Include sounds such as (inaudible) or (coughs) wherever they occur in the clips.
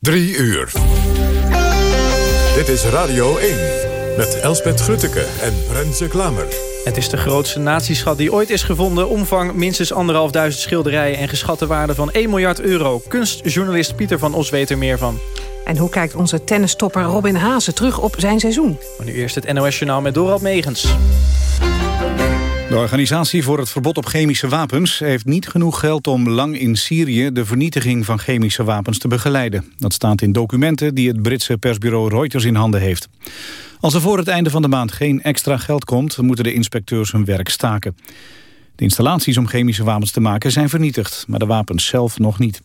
Drie uur. Dit is Radio 1 met Elspet Grutteke en Renze Klamer. Het is de grootste natieschat die ooit is gevonden. Omvang minstens anderhalfduizend schilderijen en geschatte waarde van 1 miljard euro. Kunstjournalist Pieter van Os weet er meer van. En hoe kijkt onze tennistopper Robin Haase terug op zijn seizoen? Maar nu eerst het NOS Journaal met Dorald Megens. De Organisatie voor het Verbod op Chemische Wapens heeft niet genoeg geld om lang in Syrië de vernietiging van chemische wapens te begeleiden. Dat staat in documenten die het Britse persbureau Reuters in handen heeft. Als er voor het einde van de maand geen extra geld komt, moeten de inspecteurs hun werk staken. De installaties om chemische wapens te maken zijn vernietigd, maar de wapens zelf nog niet.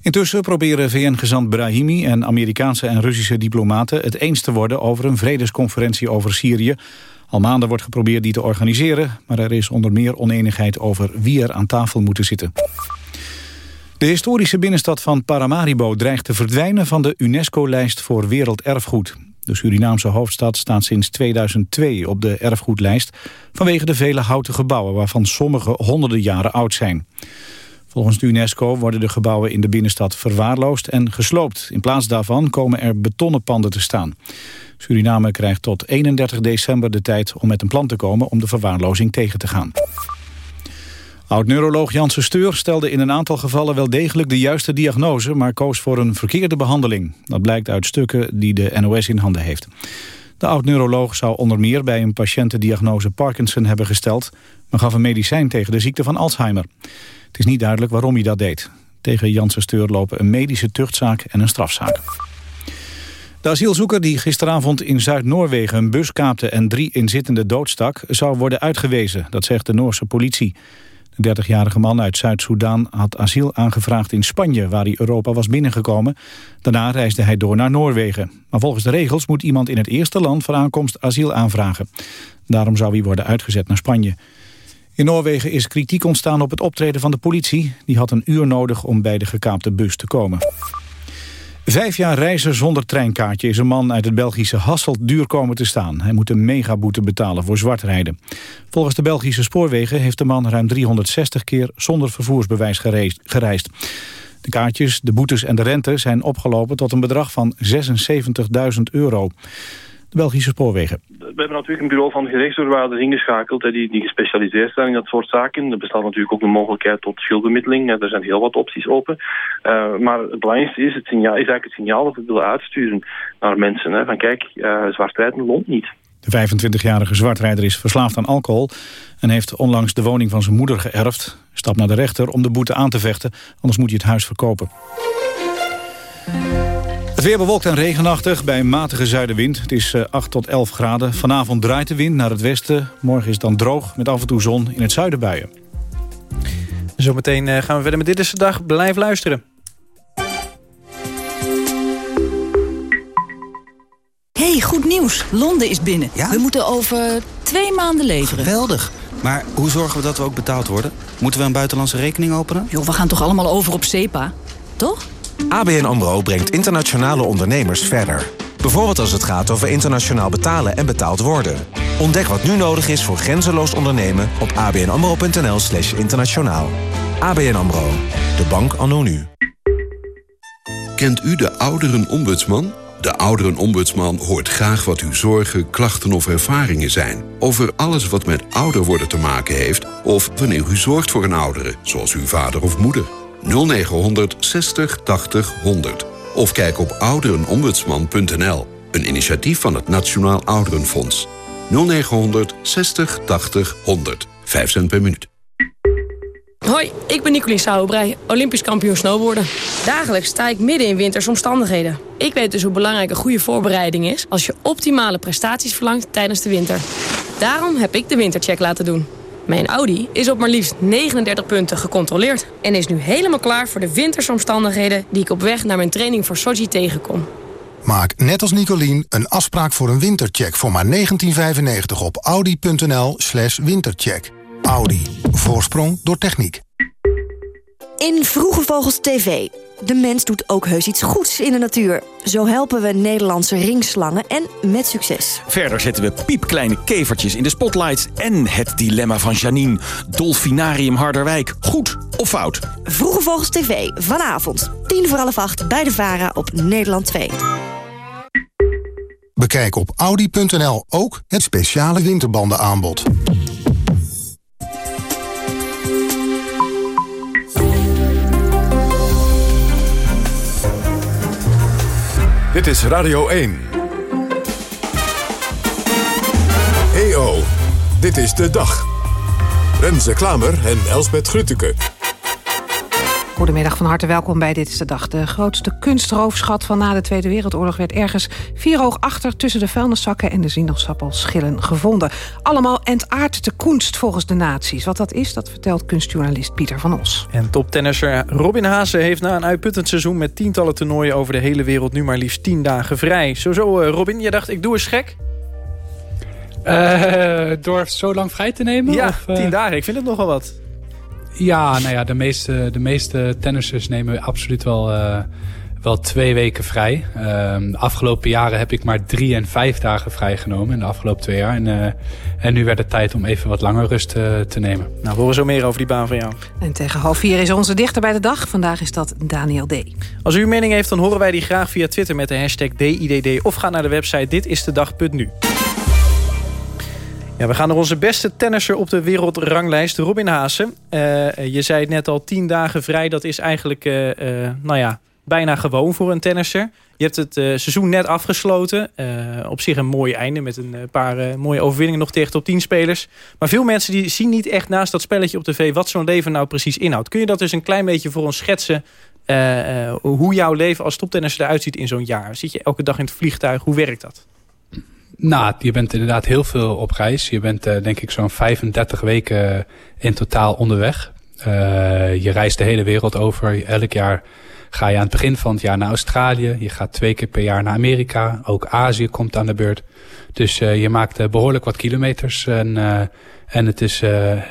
Intussen proberen VN-gezant Brahimi en Amerikaanse en Russische diplomaten het eens te worden over een vredesconferentie over Syrië al maanden wordt geprobeerd die te organiseren... maar er is onder meer oneenigheid over wie er aan tafel moeten zitten. De historische binnenstad van Paramaribo dreigt te verdwijnen... van de UNESCO-lijst voor werelderfgoed. De Surinaamse hoofdstad staat sinds 2002 op de erfgoedlijst... vanwege de vele houten gebouwen waarvan sommige honderden jaren oud zijn. Volgens de UNESCO worden de gebouwen in de binnenstad verwaarloosd en gesloopt. In plaats daarvan komen er betonnen panden te staan. Suriname krijgt tot 31 december de tijd om met een plan te komen om de verwaarlozing tegen te gaan. Oud-neuroloog Janssen Steur stelde in een aantal gevallen wel degelijk de juiste diagnose, maar koos voor een verkeerde behandeling. Dat blijkt uit stukken die de NOS in handen heeft. De oud-neuroloog zou onder meer bij een patiënt de diagnose Parkinson hebben gesteld, maar gaf een medicijn tegen de ziekte van Alzheimer. Het is niet duidelijk waarom hij dat deed. Tegen Janssen Steur lopen een medische tuchtzaak en een strafzaak. De asielzoeker die gisteravond in Zuid-Noorwegen een bus kaapte en drie inzittenden doodstak, zou worden uitgewezen, dat zegt de Noorse politie. De 30-jarige man uit Zuid-Soedan had asiel aangevraagd in Spanje, waar hij Europa was binnengekomen. Daarna reisde hij door naar Noorwegen. Maar volgens de regels moet iemand in het eerste land van aankomst asiel aanvragen. Daarom zou hij worden uitgezet naar Spanje. In Noorwegen is kritiek ontstaan op het optreden van de politie. Die had een uur nodig om bij de gekaapte bus te komen. Vijf jaar reizen zonder treinkaartje is een man uit het Belgische Hasselt duur komen te staan. Hij moet een megaboete betalen voor zwartrijden. Volgens de Belgische spoorwegen heeft de man ruim 360 keer zonder vervoersbewijs gereisd. De kaartjes, de boetes en de rente zijn opgelopen tot een bedrag van 76.000 euro. Belgische spoorwegen. We hebben natuurlijk een bureau van gerechtsdoorwaarders ingeschakeld... die, die gespecialiseerd zijn in dat soort zaken. Er bestaat natuurlijk ook de mogelijkheid tot schuldbemiddeling. Er zijn heel wat opties open. Uh, maar het belangrijkste is, het signaal, is eigenlijk het signaal dat we willen uitsturen naar mensen. Hè, van kijk, uh, zwartrijden loont niet. De 25-jarige zwartrijder is verslaafd aan alcohol... en heeft onlangs de woning van zijn moeder geërfd. Stap naar de rechter om de boete aan te vechten, anders moet hij het huis verkopen. Weer bewolkt en regenachtig bij een matige zuidenwind. Het is 8 eh, tot 11 graden. Vanavond draait de wind naar het westen. Morgen is het dan droog met af en toe zon in het zuiden buien. Zometeen eh, gaan we verder met Dit is de Dag. Blijf luisteren. hey, goed nieuws. Londen is binnen. Ja? We moeten over twee maanden leveren. Geweldig. Maar hoe zorgen we dat we ook betaald worden? Moeten we een buitenlandse rekening openen? Joh, we gaan toch allemaal over op SEPA? Toch? ABN AMRO brengt internationale ondernemers verder. Bijvoorbeeld als het gaat over internationaal betalen en betaald worden. Ontdek wat nu nodig is voor grenzeloos ondernemen op abnamro.nl slash internationaal. ABN AMRO, de bank anno nu. Kent u de ouderenombudsman? De ouderenombudsman hoort graag wat uw zorgen, klachten of ervaringen zijn. Over alles wat met ouder worden te maken heeft... of wanneer u zorgt voor een oudere, zoals uw vader of moeder. 0900 60 80 100. Of kijk op ouderenombudsman.nl. Een initiatief van het Nationaal Ouderenfonds. 0900 60 80 100. 5 cent per minuut. Hoi, ik ben Nicolien Sauerbrei, Olympisch kampioen snowboarden. Dagelijks sta ik midden in wintersomstandigheden. Ik weet dus hoe belangrijk een goede voorbereiding is... als je optimale prestaties verlangt tijdens de winter. Daarom heb ik de wintercheck laten doen. Mijn Audi is op maar liefst 39 punten gecontroleerd... en is nu helemaal klaar voor de wintersomstandigheden... die ik op weg naar mijn training voor Sochi tegenkom. Maak net als Nicolien een afspraak voor een wintercheck... voor maar 1995 op audi.nl slash wintercheck. Audi. Voorsprong door techniek. In Vroege Vogels TV. De mens doet ook heus iets goeds in de natuur. Zo helpen we Nederlandse ringslangen en met succes. Verder zetten we piepkleine kevertjes in de spotlights... en het dilemma van Janine. Dolfinarium Harderwijk. Goed of fout? Vroege Vogels TV. Vanavond. tien voor half acht bij de VARA op Nederland 2. Bekijk op Audi.nl ook het speciale winterbandenaanbod. Dit is Radio 1. EO, dit is de dag. Renze Klamer en Elsbet Grutteke. Goedemiddag, van harte welkom bij Dit is de Dag. De grootste kunstroofschat van na de Tweede Wereldoorlog... werd ergens vier hoog achter tussen de vuilniszakken en de sinaasappelschillen gevonden. Allemaal entaard kunst volgens de nazi's. Wat dat is, dat vertelt kunstjournalist Pieter van Os. En toptennisser Robin Haase heeft na een uitputtend seizoen... met tientallen toernooien over de hele wereld nu maar liefst tien dagen vrij. Zo zo, eh, Robin, jij dacht ik doe eens gek? Uh, door zo lang vrij te nemen? Ja, of, tien dagen. Ik vind het nogal wat. Ja, nou ja, de meeste, de meeste tennissers nemen absoluut wel, uh, wel twee weken vrij. Uh, de afgelopen jaren heb ik maar drie en vijf dagen vrijgenomen in de afgelopen twee jaar. En, uh, en nu werd het tijd om even wat langer rust te nemen. Nou, we horen zo meer over die baan van jou. En tegen half vier is onze dichter bij de dag. Vandaag is dat Daniel D. Als u uw mening heeft, dan horen wij die graag via Twitter met de hashtag DIDD. Of ga naar de website ditistedag.nu. Ja, we gaan naar onze beste tennisser op de wereldranglijst, Robin Haase. Uh, je zei het net al, tien dagen vrij, dat is eigenlijk uh, uh, nou ja, bijna gewoon voor een tennisser. Je hebt het seizoen net afgesloten. op zich een mooi einde met een paar mooie overwinningen nog tegen top 10 spelers. Maar veel mensen die zien niet echt naast dat spelletje op tv... wat zo'n leven nou precies inhoudt. Kun je dat dus een klein beetje voor ons schetsen... hoe jouw leven als toptennisser eruit ziet in zo'n jaar? Zit je elke dag in het vliegtuig? Hoe werkt dat? Nou, je bent inderdaad heel veel op reis. Je bent uh, denk ik zo'n 35 weken in totaal onderweg. Uh, je reist de hele wereld over. Elk jaar ga je aan het begin van het jaar naar Australië. Je gaat twee keer per jaar naar Amerika. Ook Azië komt aan de beurt. Dus uh, je maakt behoorlijk wat kilometers. En, en het is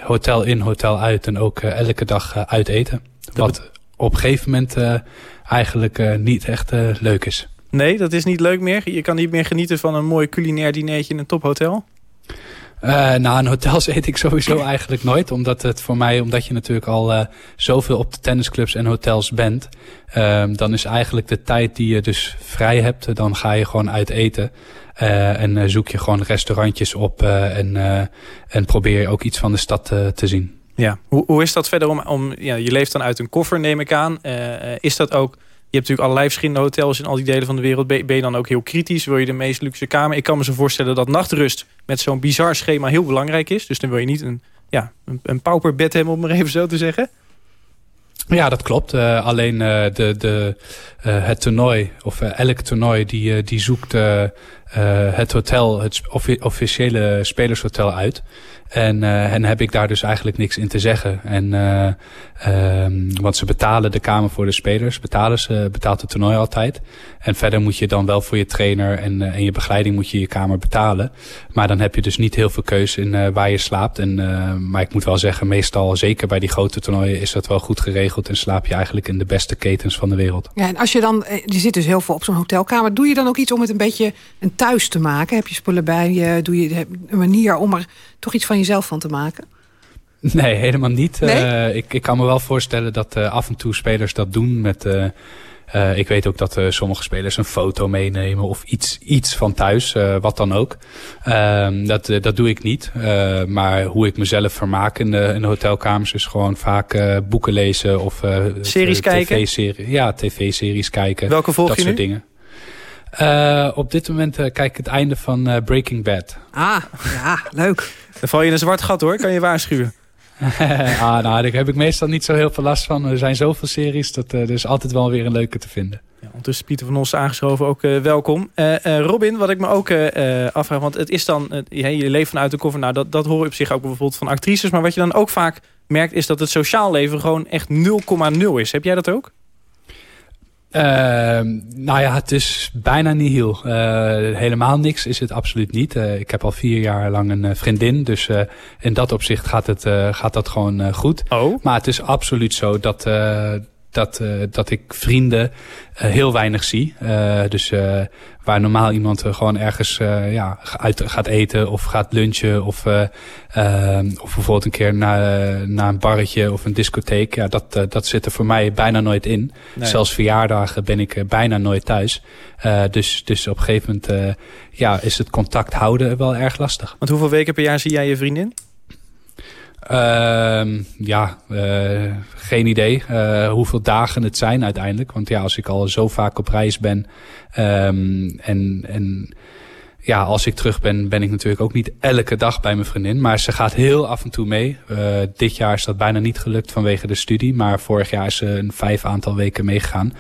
hotel in, hotel uit. En ook elke dag uit eten. Wat op een gegeven moment eigenlijk niet echt leuk is. Nee, dat is niet leuk meer. Je kan niet meer genieten van een mooi culinair dinertje in een tophotel. Uh, nou, in hotels (laughs) eet ik sowieso eigenlijk nooit. Omdat het voor mij, omdat je natuurlijk al uh, zoveel op de tennisclubs en hotels bent. Uh, dan is eigenlijk de tijd die je dus vrij hebt, dan ga je gewoon uit eten. En zoek je gewoon restaurantjes op en, en probeer je ook iets van de stad te zien. Ja, hoe, hoe is dat verder om, om ja, je leeft dan uit een koffer neem ik aan. is dat ook hebt natuurlijk allerlei verschillende hotels in al die delen van de wereld. Ben je dan ook heel kritisch? Wil je de meest luxe kamer? Ik kan me zo voorstellen dat nachtrust met zo'n bizar schema heel belangrijk is. Dus dan wil je niet een, ja, een, een pauperbed hebben, om maar even zo te zeggen. Ja, dat klopt. Uh, alleen uh, de, de, uh, het toernooi, of elk toernooi, die, die zoekt het hotel, het officiële spelershotel uit. En, uh, heb ik daar dus eigenlijk niks in te zeggen. En, uh, um, want ze betalen de kamer voor de spelers, betalen ze, betaalt het toernooi altijd. En verder moet je dan wel voor je trainer en, uh, en je begeleiding moet je je kamer betalen. Maar dan heb je dus niet heel veel keuze in waar je slaapt. En, maar ik moet wel zeggen, meestal, zeker bij die grote toernooien, is dat wel goed geregeld. En slaap je eigenlijk in de beste ketens van de wereld. Ja, en als je dan, je zit dus heel veel op zo'n hotelkamer. Doe je dan ook iets om het een beetje een thuis te maken? Heb je spullen bij je? Doe je een manier om er toch iets van jezelf van te maken? Nee, helemaal niet. Nee? Uh, ik, ik kan me wel voorstellen dat uh, af en toe spelers dat doen. Met, uh, ik weet ook dat sommige spelers een foto meenemen of iets, iets van thuis, wat dan ook. Ehm, dat, dat doe ik niet. maar hoe ik mezelf vermaak in de, in de hotelkamers is gewoon vaak boeken lezen of series kijken. TV-serie, ja, tv-series kijken. Welke volg dat je soort nu? dingen. Uh, op dit moment uh, kijk ik het einde van uh, Breaking Bad. Ah, ja, leuk. Dan val je in een zwart gat hoor, kan je waarschuwen. (laughs) ah, nou, daar heb ik meestal niet zo heel veel last van. Er zijn zoveel series, dat er is altijd wel weer een leuke te vinden. Ja, ondertussen Pieter van Os aangeschoven, ook welkom. Robin, wat ik me ook afvraag, want het is dan, je leeft vanuit de koffer. Nou, dat, dat hoor je op zich ook bijvoorbeeld van actrices. Maar wat je dan ook vaak merkt, is dat het sociaal leven gewoon echt 0,0 is. Heb jij dat ook? Ehm, nou ja, het is bijna niet heel. helemaal niks is het absoluut niet. ik heb al vier jaar lang een vriendin. Dus in dat opzicht gaat, het, gaat dat gewoon goed. Oh. Maar het is absoluut zo dat, dat, dat ik vrienden heel weinig zie. dus Waar normaal iemand gewoon ergens ja, uit gaat eten of gaat lunchen. Of, uh, of bijvoorbeeld een keer naar, naar een barretje of een discotheek. Ja, dat, dat zit er voor mij bijna nooit in. Nee. Zelfs verjaardagen ben ik bijna nooit thuis. dus, dus op een gegeven moment ja, is het contact houden wel erg lastig. Want hoeveel weken per jaar zie jij je vriendin? Uh, ja, uh, geen idee uh, hoeveel dagen het zijn uiteindelijk. Want ja, als ik al zo vaak op reis ben um, en, en ja, als ik terug ben, ben ik natuurlijk ook niet elke dag bij mijn vriendin. Maar ze gaat heel af en toe mee. Uh, dit jaar is dat bijna niet gelukt vanwege de studie. Maar vorig jaar is ze een vijf aantal weken meegegaan.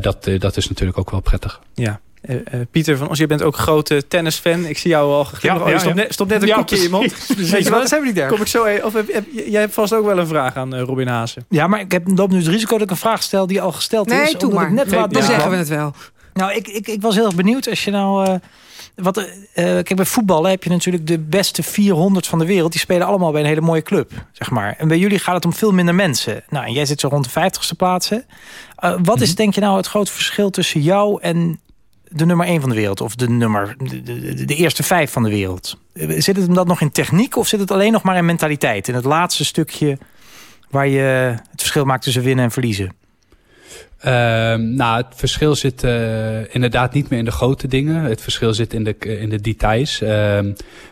Dat, dat is natuurlijk ook wel prettig. Ja. Uh, uh, Pieter van Os, je bent ook grote tennisfan. Ik zie jou al. Ja, ja, oh, stop, net, stop net een ja, koekje in je mond. Weet je wat? zijn we niet daar. Kom ik zo even. Of heb, heb, jij hebt vast ook wel een vraag aan uh, Robin Hazen. Ja, maar ik heb, loop nu het risico dat ik een vraag stel die al gesteld nee, is. Nee, doe maar. Net nee, dan zeggen we het wel. Nou, ik, ik, ik was heel erg benieuwd als je nou... Wat, uh, kijk, bij voetballen heb je natuurlijk de beste 400 van de wereld. Die spelen allemaal bij een hele mooie club, zeg maar. En bij jullie gaat het om veel minder mensen. Nou, en jij zit zo rond de 50ste plaatsen. Uh, wat mm -hmm. is, denk je nou, het grote verschil tussen jou en de nummer 1 van de wereld? Of de, nummer, de, de, de, eerste vijf van de wereld? Zit het hem dat nog in techniek of zit het alleen nog maar in mentaliteit? In het laatste stukje waar je het verschil maakt tussen winnen en verliezen? Uh, nou, het verschil zit uh, inderdaad niet meer in de grote dingen. Het verschil zit in de, in de details. Uh,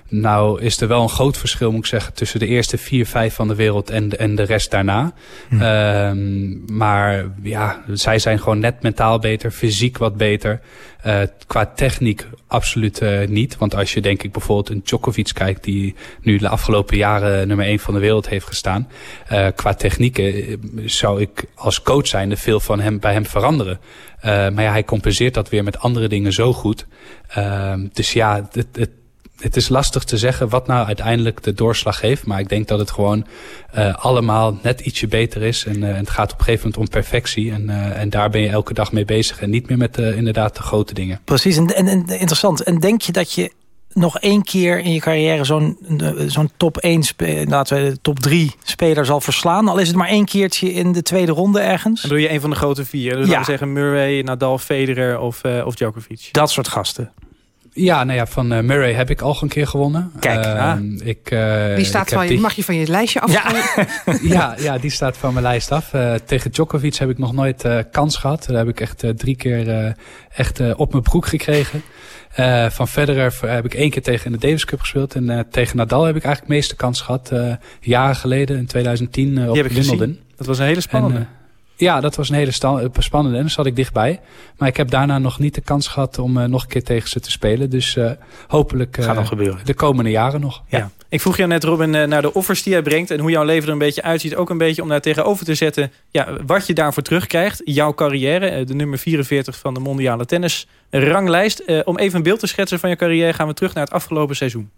nou is er wel een groot verschil, moet ik zeggen, tussen de eerste vier, vijf van de wereld en de, en de rest daarna. Hm. maar ja, zij zijn gewoon net mentaal beter, fysiek wat beter. Uh, qua techniek absoluut uh, niet. Want als je denk ik bijvoorbeeld een Djokovic kijkt... die nu de afgelopen jaren nummer 1 van de wereld heeft gestaan. Uh, qua techniek zou ik als coach zijnde veel van hem, bij hem veranderen. maar ja, hij compenseert dat weer met andere dingen zo goed. dus ja, het het is lastig te zeggen wat nou uiteindelijk de doorslag heeft. Maar ik denk dat het gewoon uh, allemaal net ietsje beter is. En uh, het gaat op een gegeven moment om perfectie. En, uh, en daar ben je elke dag mee bezig. En niet meer met inderdaad de grote dingen. Precies, en, en, en, interessant. En denk je dat je nog één keer in je carrière zo'n zo'n top 1, laten we de top 3 speler zal verslaan? Al is het maar één keertje in de tweede ronde ergens? Dan doe je een van de grote vier. Dus ja. we zeggen Murray, Nadal, Federer of, of Djokovic. Dat soort gasten. Ja, nou ja, van uh, Murray heb ik al een keer gewonnen. Kijk, uh, ah. ik, uh, die staat ik van je, die... mag je van je lijstje af? Ja. (laughs) ja, ja, die staat van mijn lijst af. tegen Djokovic heb ik nog nooit kans gehad. Daar heb ik echt drie keer echt op mijn broek gekregen. van Federer heb ik één keer tegen in de Davis Cup gespeeld. En tegen Nadal heb ik eigenlijk de meeste kans gehad. jaren geleden, in 2010, op Wimbledon. Dat was een hele spannende. En, ja, dat was een hele spannende en dan zat ik dichtbij. Maar ik heb daarna nog niet de kans gehad om uh, nog een keer tegen ze te spelen. Dus uh, hopelijk uh, Gaat nog gebeuren. de komende jaren nog. Ja. ja. Ik vroeg jou net, Robin, naar de offers die jij brengt... en hoe jouw leven er een beetje uitziet. Ook een beetje om daar tegenover te zetten... Ja, wat je daarvoor terugkrijgt. Jouw carrière, de nummer 44 van de mondiale tennis ranglijst. om even een beeld te schetsen van je carrière... gaan we terug naar het afgelopen seizoen.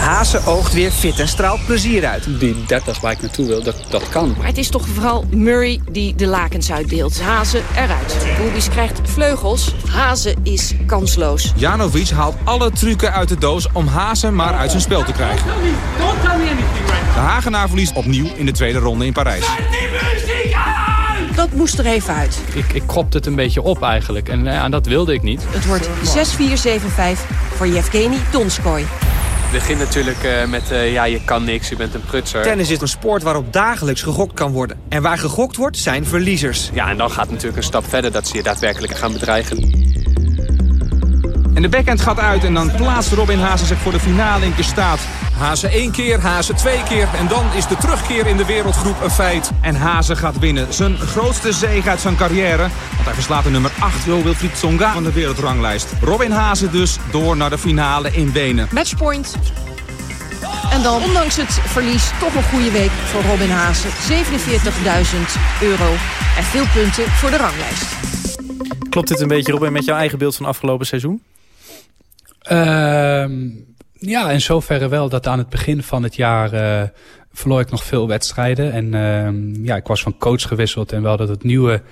Hazen oogt weer fit en straalt plezier uit. Die 30 waar ik naartoe wil, dat, dat kan. Maar het is toch vooral Murray die de lakens uitdeelt. Hazen eruit. Boelbies krijgt vleugels. Hazen is kansloos. Janovic haalt alle trucken uit de doos om Hazen maar uit zijn spel te krijgen. De Hagenaar verliest opnieuw in de tweede ronde in Parijs. Dat moest er even uit. Ik, ik kropte het een beetje op eigenlijk en uh, dat wilde ik niet. Het wordt 6-4-7-5 voor Yevgeny Donskoy. Het begint natuurlijk uh, met, uh, ja, je kan niks, je bent een prutser. Tennis is een sport waarop dagelijks gegokt kan worden. En waar gegokt wordt, zijn verliezers. Ja, en dan gaat het natuurlijk een stap verder dat ze je daadwerkelijk gaan bedreigen. En de backhand gaat uit en dan plaatst Robin Hazen zich voor de finale in staat. Hazen één keer, Hazen twee keer en dan is de terugkeer in de wereldgroep een feit. En Hazen gaat winnen. Zijn grootste zege uit zijn carrière. Want hij verslaat de nummer 8 Wilfried Tsonga van de wereldranglijst. Robin Hazen dus door naar de finale in Wenen. Matchpoint. En dan, ondanks het verlies, toch een goede week voor Robin Hazen. 47.000 euro en veel punten voor de ranglijst. Klopt dit een beetje, Robin, met jouw eigen beeld van afgelopen seizoen? Uh, ja, in zoverre wel dat aan het begin van het jaar uh, verloor ik nog veel wedstrijden. En uh, ja, ik was van coach gewisseld en wel dat het nieuwe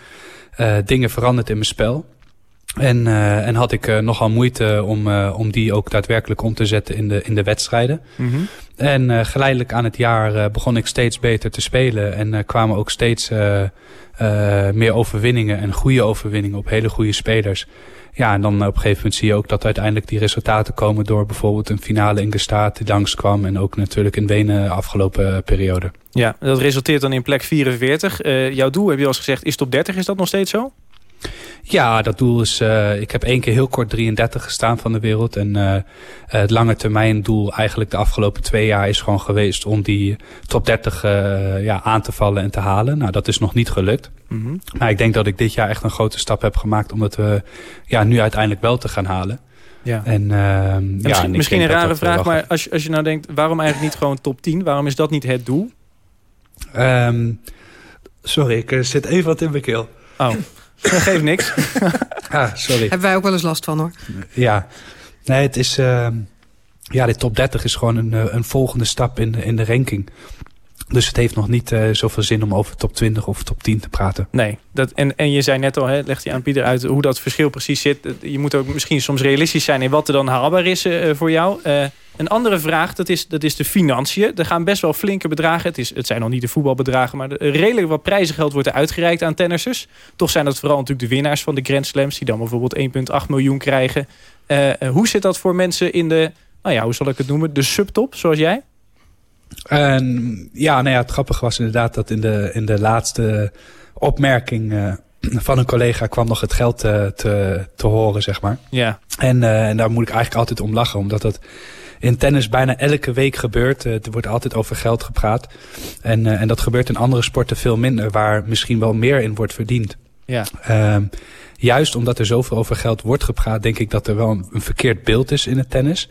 dingen veranderd in mijn spel. En, uh, en had ik nogal moeite om, om die ook daadwerkelijk om te zetten in de, in de wedstrijden. Mhm. En geleidelijk aan het jaar begon ik steeds beter te spelen. En kwamen ook steeds meer overwinningen en goede overwinningen op hele goede spelers. Ja, en dan op een gegeven moment zie je ook dat uiteindelijk die resultaten komen door bijvoorbeeld een finale in Gestaat die langskwam. En ook natuurlijk in Wenen afgelopen periode. Ja, dat resulteert dan in plek 44. jouw doel, heb je al eens gezegd, is top 30. Is dat nog steeds zo? Ja, dat doel is... Uh, ik heb één keer heel kort 33 gestaan van de wereld. En uh, het lange termijn doel eigenlijk de afgelopen twee jaar is gewoon geweest... om die top 30 uh, ja, aan te vallen en te halen. Nou, dat is nog niet gelukt. Mm -hmm. Maar ik denk dat ik dit jaar echt een grote stap heb gemaakt... om het ja, nu uiteindelijk wel te gaan halen. Ja. En, en ja, misschien, misschien een rare vraag, maar als je, als je nou denkt... waarom eigenlijk niet gewoon top 10? Waarom is dat niet het doel? Um, sorry, ik zit even wat in mijn keel. Oh. Dat geeft niks. (laughs) ah, sorry. Hebben wij ook wel eens last van hoor. Ja, nee, het is... Uh, ja, de top 30 is gewoon een, een volgende stap in de, in de ranking. Dus het heeft nog niet uh, zoveel zin om over top 20 of top 10 te praten. Nee, dat, en, en je zei net al, hè, legt hij aan Pieter uit hoe dat verschil precies zit. Je moet ook misschien soms realistisch zijn in wat er dan haalbaar is uh, voor jou. Uh, een andere vraag, dat is, dat is de financiën. Er gaan best wel flinke bedragen. Het, is, het zijn nog niet de voetbalbedragen, maar redelijk wat prijzengeld wordt er uitgereikt aan tennissers. Toch zijn dat vooral natuurlijk de winnaars van de Grand Slams, die dan bijvoorbeeld 1,8 miljoen krijgen. hoe zit dat voor mensen in de, nou ja, hoe zal ik het noemen, de subtop, zoals jij? En, ja, nou ja, het grappige was inderdaad dat in de, in de laatste opmerking uh, (clears throat) van een collega kwam nog het geld uh, te, te horen, zeg maar. Ja. En, uh, en daar moet ik eigenlijk altijd om lachen, omdat dat in tennis bijna elke week gebeurt. er wordt altijd over geld gepraat. En, en dat gebeurt in andere sporten veel minder, waar misschien wel meer in wordt verdiend. Ja. Ehm, juist omdat er zoveel over geld wordt gepraat, denk ik dat er wel een, een verkeerd beeld is in het tennis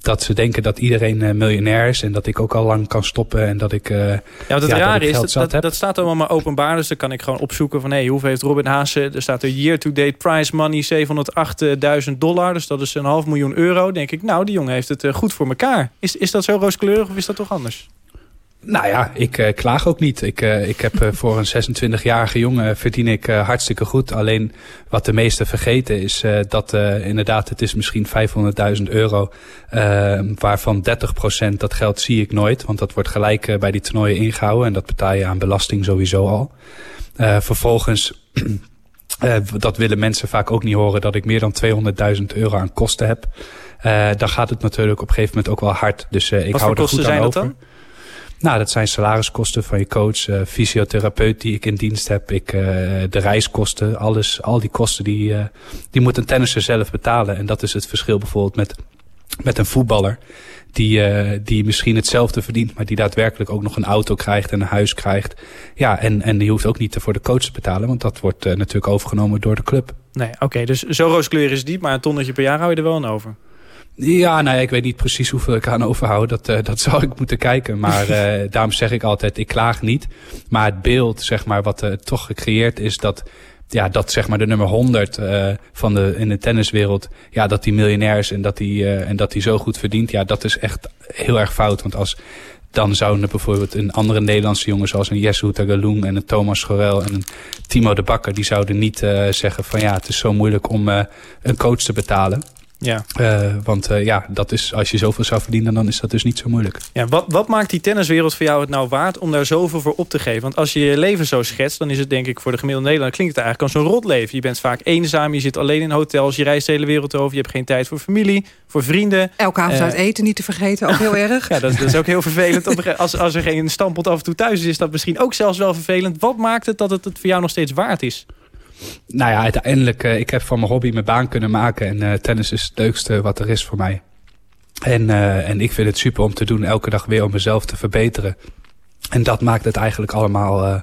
dat ze denken dat iedereen uh, miljonair is en dat ik ook al lang kan stoppen en dat ik. Uh, ja, wat het ja, raar is, dat, dat, dat, staat allemaal maar openbaar. Dus dan kan ik gewoon opzoeken van hé, hey, hoeveel heeft Robin Haase? Er staat er year-to-date prize money 708.000 dollar. Dus dat is een half miljoen euro. Denk ik, nou, die jongen heeft het uh, goed voor elkaar. Is, is dat zo rooskleurig of is dat toch anders? Nou ja, ik uh, klaag ook niet. Ik, uh, ik heb uh, voor een 26-jarige jongen verdien ik hartstikke goed. Alleen wat de meesten vergeten is dat inderdaad het is misschien 500.000 euro. waarvan 30% dat geld zie ik nooit. Want dat wordt gelijk bij die toernooien ingehouden. En dat betaal je aan belasting sowieso al. vervolgens... (clears throat) dat willen mensen vaak ook niet horen dat ik meer dan 200.000 euro aan kosten heb. dan gaat het natuurlijk op een gegeven moment ook wel hard. Dus ik Wat hou er goed kosten aan zijn over. dat dan? Nou, dat zijn salariskosten van je coach, uh, fysiotherapeut die ik in dienst heb, ik, uh, de reiskosten, alles, al die kosten die, uh, die moet een tennisser zelf betalen. En dat is het verschil bijvoorbeeld met, met een voetballer. Die, die misschien hetzelfde verdient, maar die daadwerkelijk ook nog een auto krijgt en een huis krijgt. Ja, en, en die hoeft ook niet voor de coach te betalen, want dat wordt natuurlijk overgenomen door de club. Nee, oké, dus zo rooskleur is het maar een tonnetje per jaar hou je er wel aan over. Ja, nou ja, ik weet niet precies hoeveel ik aan overhoud. Dat, uh, dat (laughs) zou ik moeten kijken. Maar uh, (laughs) daarom zeg ik altijd, ik klaag niet. Maar het beeld, zeg maar, wat uh, toch gecreëerd is... dat ja, dat zeg maar de nummer 100 uh, van de, in de tenniswereld... ja, dat die miljonair is en dat die, en dat die zo goed verdient... ja, dat is echt heel erg fout. Want als dan zouden bijvoorbeeld een andere Nederlandse jongen... zoals een Jesse Houtagaloen en een Thomas Gorel en een Timo de Bakker... die zouden niet zeggen van ja, het is zo moeilijk om een coach te betalen... Ja. Uh, want uh, ja, dat is, als je zoveel zou verdienen, dan is dat dus niet zo moeilijk. Ja, wat, wat maakt die tenniswereld voor jou het nou waard om daar zoveel voor op te geven? Want als je je leven zo schetst, dan is het denk ik voor de gemiddelde Nederlander... klinkt het eigenlijk als een rotleven. Je bent vaak eenzaam, je zit alleen in hotels, je reist de hele wereld over... je hebt geen tijd voor familie, voor vrienden. Elke avond Uh, uit eten niet te vergeten, ook heel (laughs) erg. Ja, dat, dat is ook heel vervelend. Als, als er geen stampot af en toe thuis is, is dat misschien ook zelfs wel vervelend. Wat maakt het dat het het voor jou nog steeds waard is? Nou ja, uiteindelijk, uh, ik heb van mijn hobby mijn baan kunnen maken. En uh, tennis is het leukste wat er is voor mij. En, uh, en ik vind het super om te doen, elke dag weer om mezelf te verbeteren. En dat maakt het eigenlijk allemaal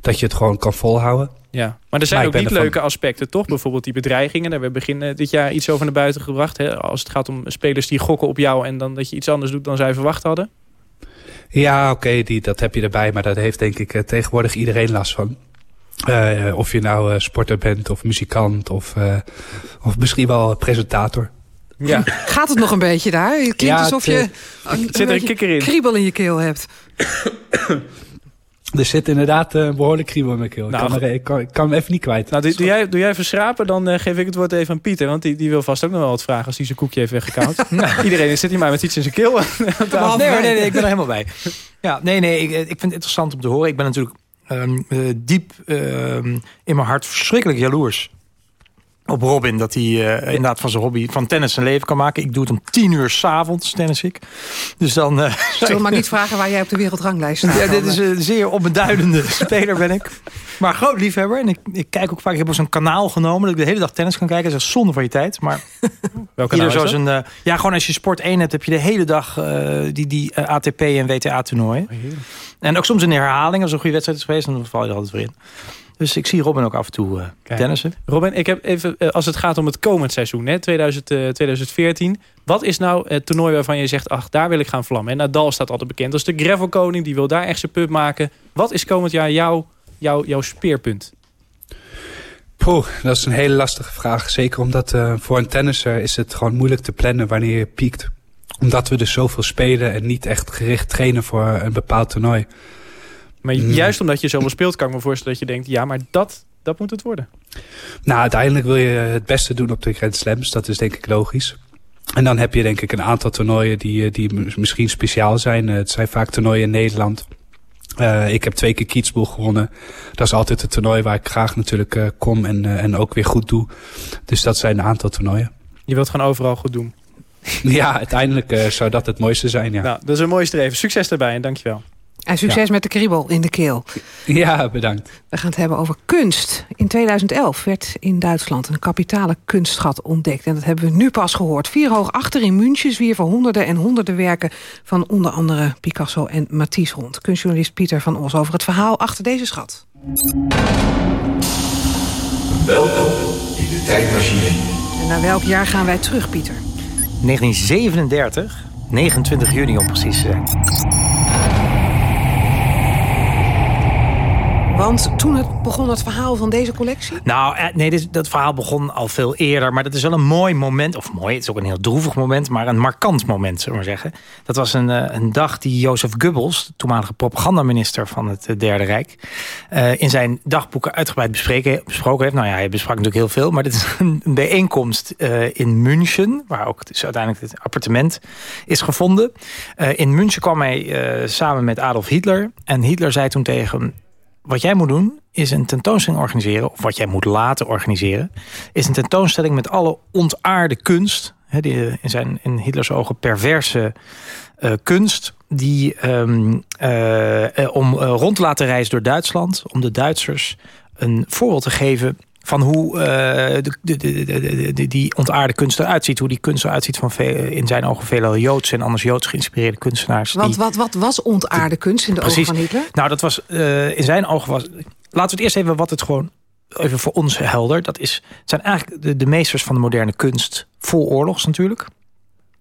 dat je het gewoon kan volhouden. Ja, maar er zijn maar ook niet leuke aspecten, toch? Bijvoorbeeld die bedreigingen. Daar hebben we begin dit jaar iets over naar buiten gebracht. Hè? Als het gaat om spelers die gokken op jou... en dan dat je iets anders doet dan zij verwacht hadden. Ja, oké, okay, dat heb je erbij. Maar daar heeft denk ik tegenwoordig iedereen last van. Uh, of je nou uh, sporter bent of muzikant of, uh, of misschien wel presentator. Ja. (laughs) Gaat het nog een beetje daar? Het klinkt Ja, alsof het, je eh, een, zit er een kikker in. kriebel in je keel hebt. (coughs) Er zit inderdaad een behoorlijk kriebel in mijn keel. Nou, ik, kan er, ik, kan, ik kan hem even niet kwijt. Nou, doe, doe jij, doe jij even schrapen, dan eh, geef ik het woord even aan Pieter. Want die, die wil vast ook nog wel wat vragen als hij zijn koekje heeft weggekauwd. (laughs) (laughs) Iedereen zit hier maar met iets in zijn keel. Nee, nee, nee, ik ben er helemaal bij. Ja, nee, nee, ik, ik vind het interessant om te horen. Ik ben natuurlijk ehm, eh, diep ehm, in mijn hart verschrikkelijk jaloers op Robin. Dat hij eh, inderdaad van zijn hobby van tennis een leven kan maken. Ik doe het om tien uur s'avonds, tennis ik. Dus dan... eh, Zullen we (laughs) maar niet vragen waar jij op de wereldranglijst staat? ja, dit is een zeer onbeduidende (laughs) speler ben ik. Maar groot liefhebber. En ik, ik kijk ook vaak, ik heb ook zo'n kanaal genomen... dat ik de hele dag tennis kan kijken. Dat is zonde van je tijd. Maar (laughs) Welk kanaal zo zijn... eh, ja, gewoon als je sport 1 hebt... heb je de hele dag die, die ATP en WTA toernooien. En ook soms een herhaling. Als er een goede wedstrijd is geweest... dan val je er altijd weer in. Dus ik zie Robin ook af en toe eh, Kijk. tennissen. Robin, ik heb even, eh, als het gaat om het komend seizoen, hè, 2000, eh, 2014. Wat is nou het toernooi waarvan je zegt, ach, daar wil ik gaan vlammen? En Nadal staat altijd bekend als de gravelkoning, die wil daar echt zijn put maken. Wat is komend jaar jouw, jouw, jouw speerpunt? Poeh, dat is een hele lastige vraag. Zeker omdat eh, voor een tennisser is het gewoon moeilijk te plannen wanneer je piekt. Omdat we dus zoveel spelen en niet echt gericht trainen voor een bepaald toernooi. Maar Mm. juist omdat je zoveel speelt, kan ik me voorstellen dat je denkt, ja, maar dat, dat moet het worden. Nou, uiteindelijk wil je het beste doen op de Grand Slams. Dat is denk ik logisch. En dan heb je denk ik een aantal toernooien die, eh, die misschien speciaal zijn. Eh, het zijn vaak toernooien in Nederland. Eh, ik heb twee keer Kietsboel gewonnen. Dat is altijd het toernooi waar ik graag natuurlijk kom en, en ook weer goed doe. Dus dat zijn een aantal toernooien. Je wilt gewoon overal goed doen. (laughs) Ja, uiteindelijk eh, zou dat het mooiste zijn, ja. Nou, dat is een mooi streven. Succes daarbij en dankjewel. En succes Ja. met de kriebel in de keel. Ja, bedankt. We gaan het hebben over kunst. In 2011 werd in Duitsland een kapitale kunstschat ontdekt. En dat hebben we nu pas gehoord. Vier hoog achter in München zwierven honderden en honderden werken... van onder andere Picasso en Matisse rond. Kunstjournalist Pieter van Os over het verhaal achter deze schat. Welkom in de tijdmachine. En naar welk jaar gaan wij terug, Pieter? 1937, 29 juni om precies te zijn. Want toen het begon het verhaal van deze collectie? Nou, eh, nee, dit, dat verhaal begon al veel eerder. Maar dat is wel een mooi moment. Of mooi, het is ook een heel droevig moment. Maar een markant moment, zullen we maar zeggen. Dat was een, eh, een dag die Jozef Goebbels... toenmalige propagandaminister van het eh, Derde Rijk... in zijn dagboeken uitgebreid besproken heeft. Nou ja, hij besprak natuurlijk heel veel. Maar dit is (laughs) een, een bijeenkomst in München... waar ook dus uiteindelijk het appartement is gevonden. In München kwam hij samen met Adolf Hitler. En Hitler zei toen tegen hem wat jij moet doen is een tentoonstelling organiseren... of wat jij moet laten organiseren... is een tentoonstelling met alle ontaarde kunst... Hè, die, in, zijn, in Hitlers ogen perverse eh, kunst... die ehm, eh, eh, om eh, rond te laten reizen door Duitsland... om de Duitsers een voorbeeld te geven van hoe eh, de, de, de, de, de- die ontaarde kunst eruit ziet. Hoe die kunst eruit ziet van veel, in zijn ogen veelal Joods... en anders Joods geïnspireerde kunstenaars. Want die- wat, wat was ontaarde kunst in de ogen van Hitler? nou, dat was eh, in zijn ogen was. Laten we het eerst even wat het gewoon even voor ons helder. Dat is, het zijn eigenlijk de, de meesters van de moderne kunst voor oorlogs natuurlijk.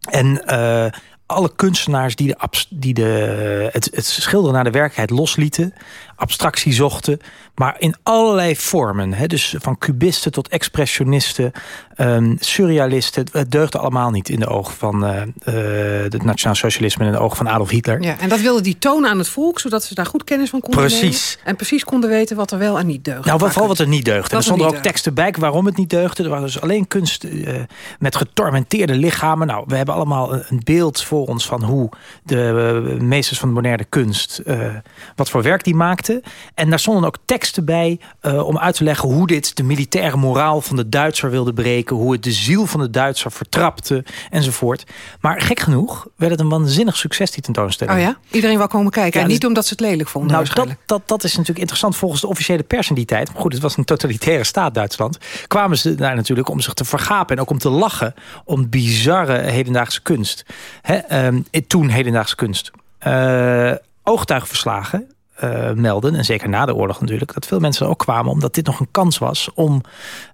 En eh, alle kunstenaars die, de, die de, het, het schilderen naar de werkelijkheid loslieten, abstractie zochten, maar in allerlei vormen. Hè, dus van cubisten tot expressionisten, ehm, surrealisten. Het deugde allemaal niet in de ogen van eh, eh, het nationaal socialisme en in de ogen van Adolf Hitler. Ja, en dat wilde die tonen aan het volk, zodat ze daar goed kennis van konden Precies. nemen. En precies konden weten wat er wel en niet deugde. Nou, vooral wat er niet deugde. Er stonden ook deugde. teksten bij waarom het niet deugde. Er was dus alleen kunst eh, met getormenteerde lichamen. Nou, we hebben allemaal een beeld voor ons van hoe de eh, meesters van de moderne kunst... eh, wat voor werk die maakten. En daar stonden ook teksten bij eh, om uit te leggen... hoe dit de militaire moraal van de Duitser wilde breken. Hoe het de ziel van de Duitser vertrapte enzovoort. Maar gek genoeg werd het een waanzinnig succes, die tentoonstelling. Oh ja? Iedereen wou komen kijken. Ja, en dus- niet omdat ze het lelijk vonden Nou, dat, dat, dat is natuurlijk interessant volgens de officiële pers in die tijd. Maar goed, het was een totalitaire staat, Duitsland. Kwamen ze daar natuurlijk om zich te vergapen en ook om te lachen om bizarre hedendaagse kunst. Hè, ehm, toen hedendaagse kunst. Eh oogtuigverslagen eh, melden, en zeker na de oorlog natuurlijk... dat veel mensen ook kwamen omdat dit nog een kans was... om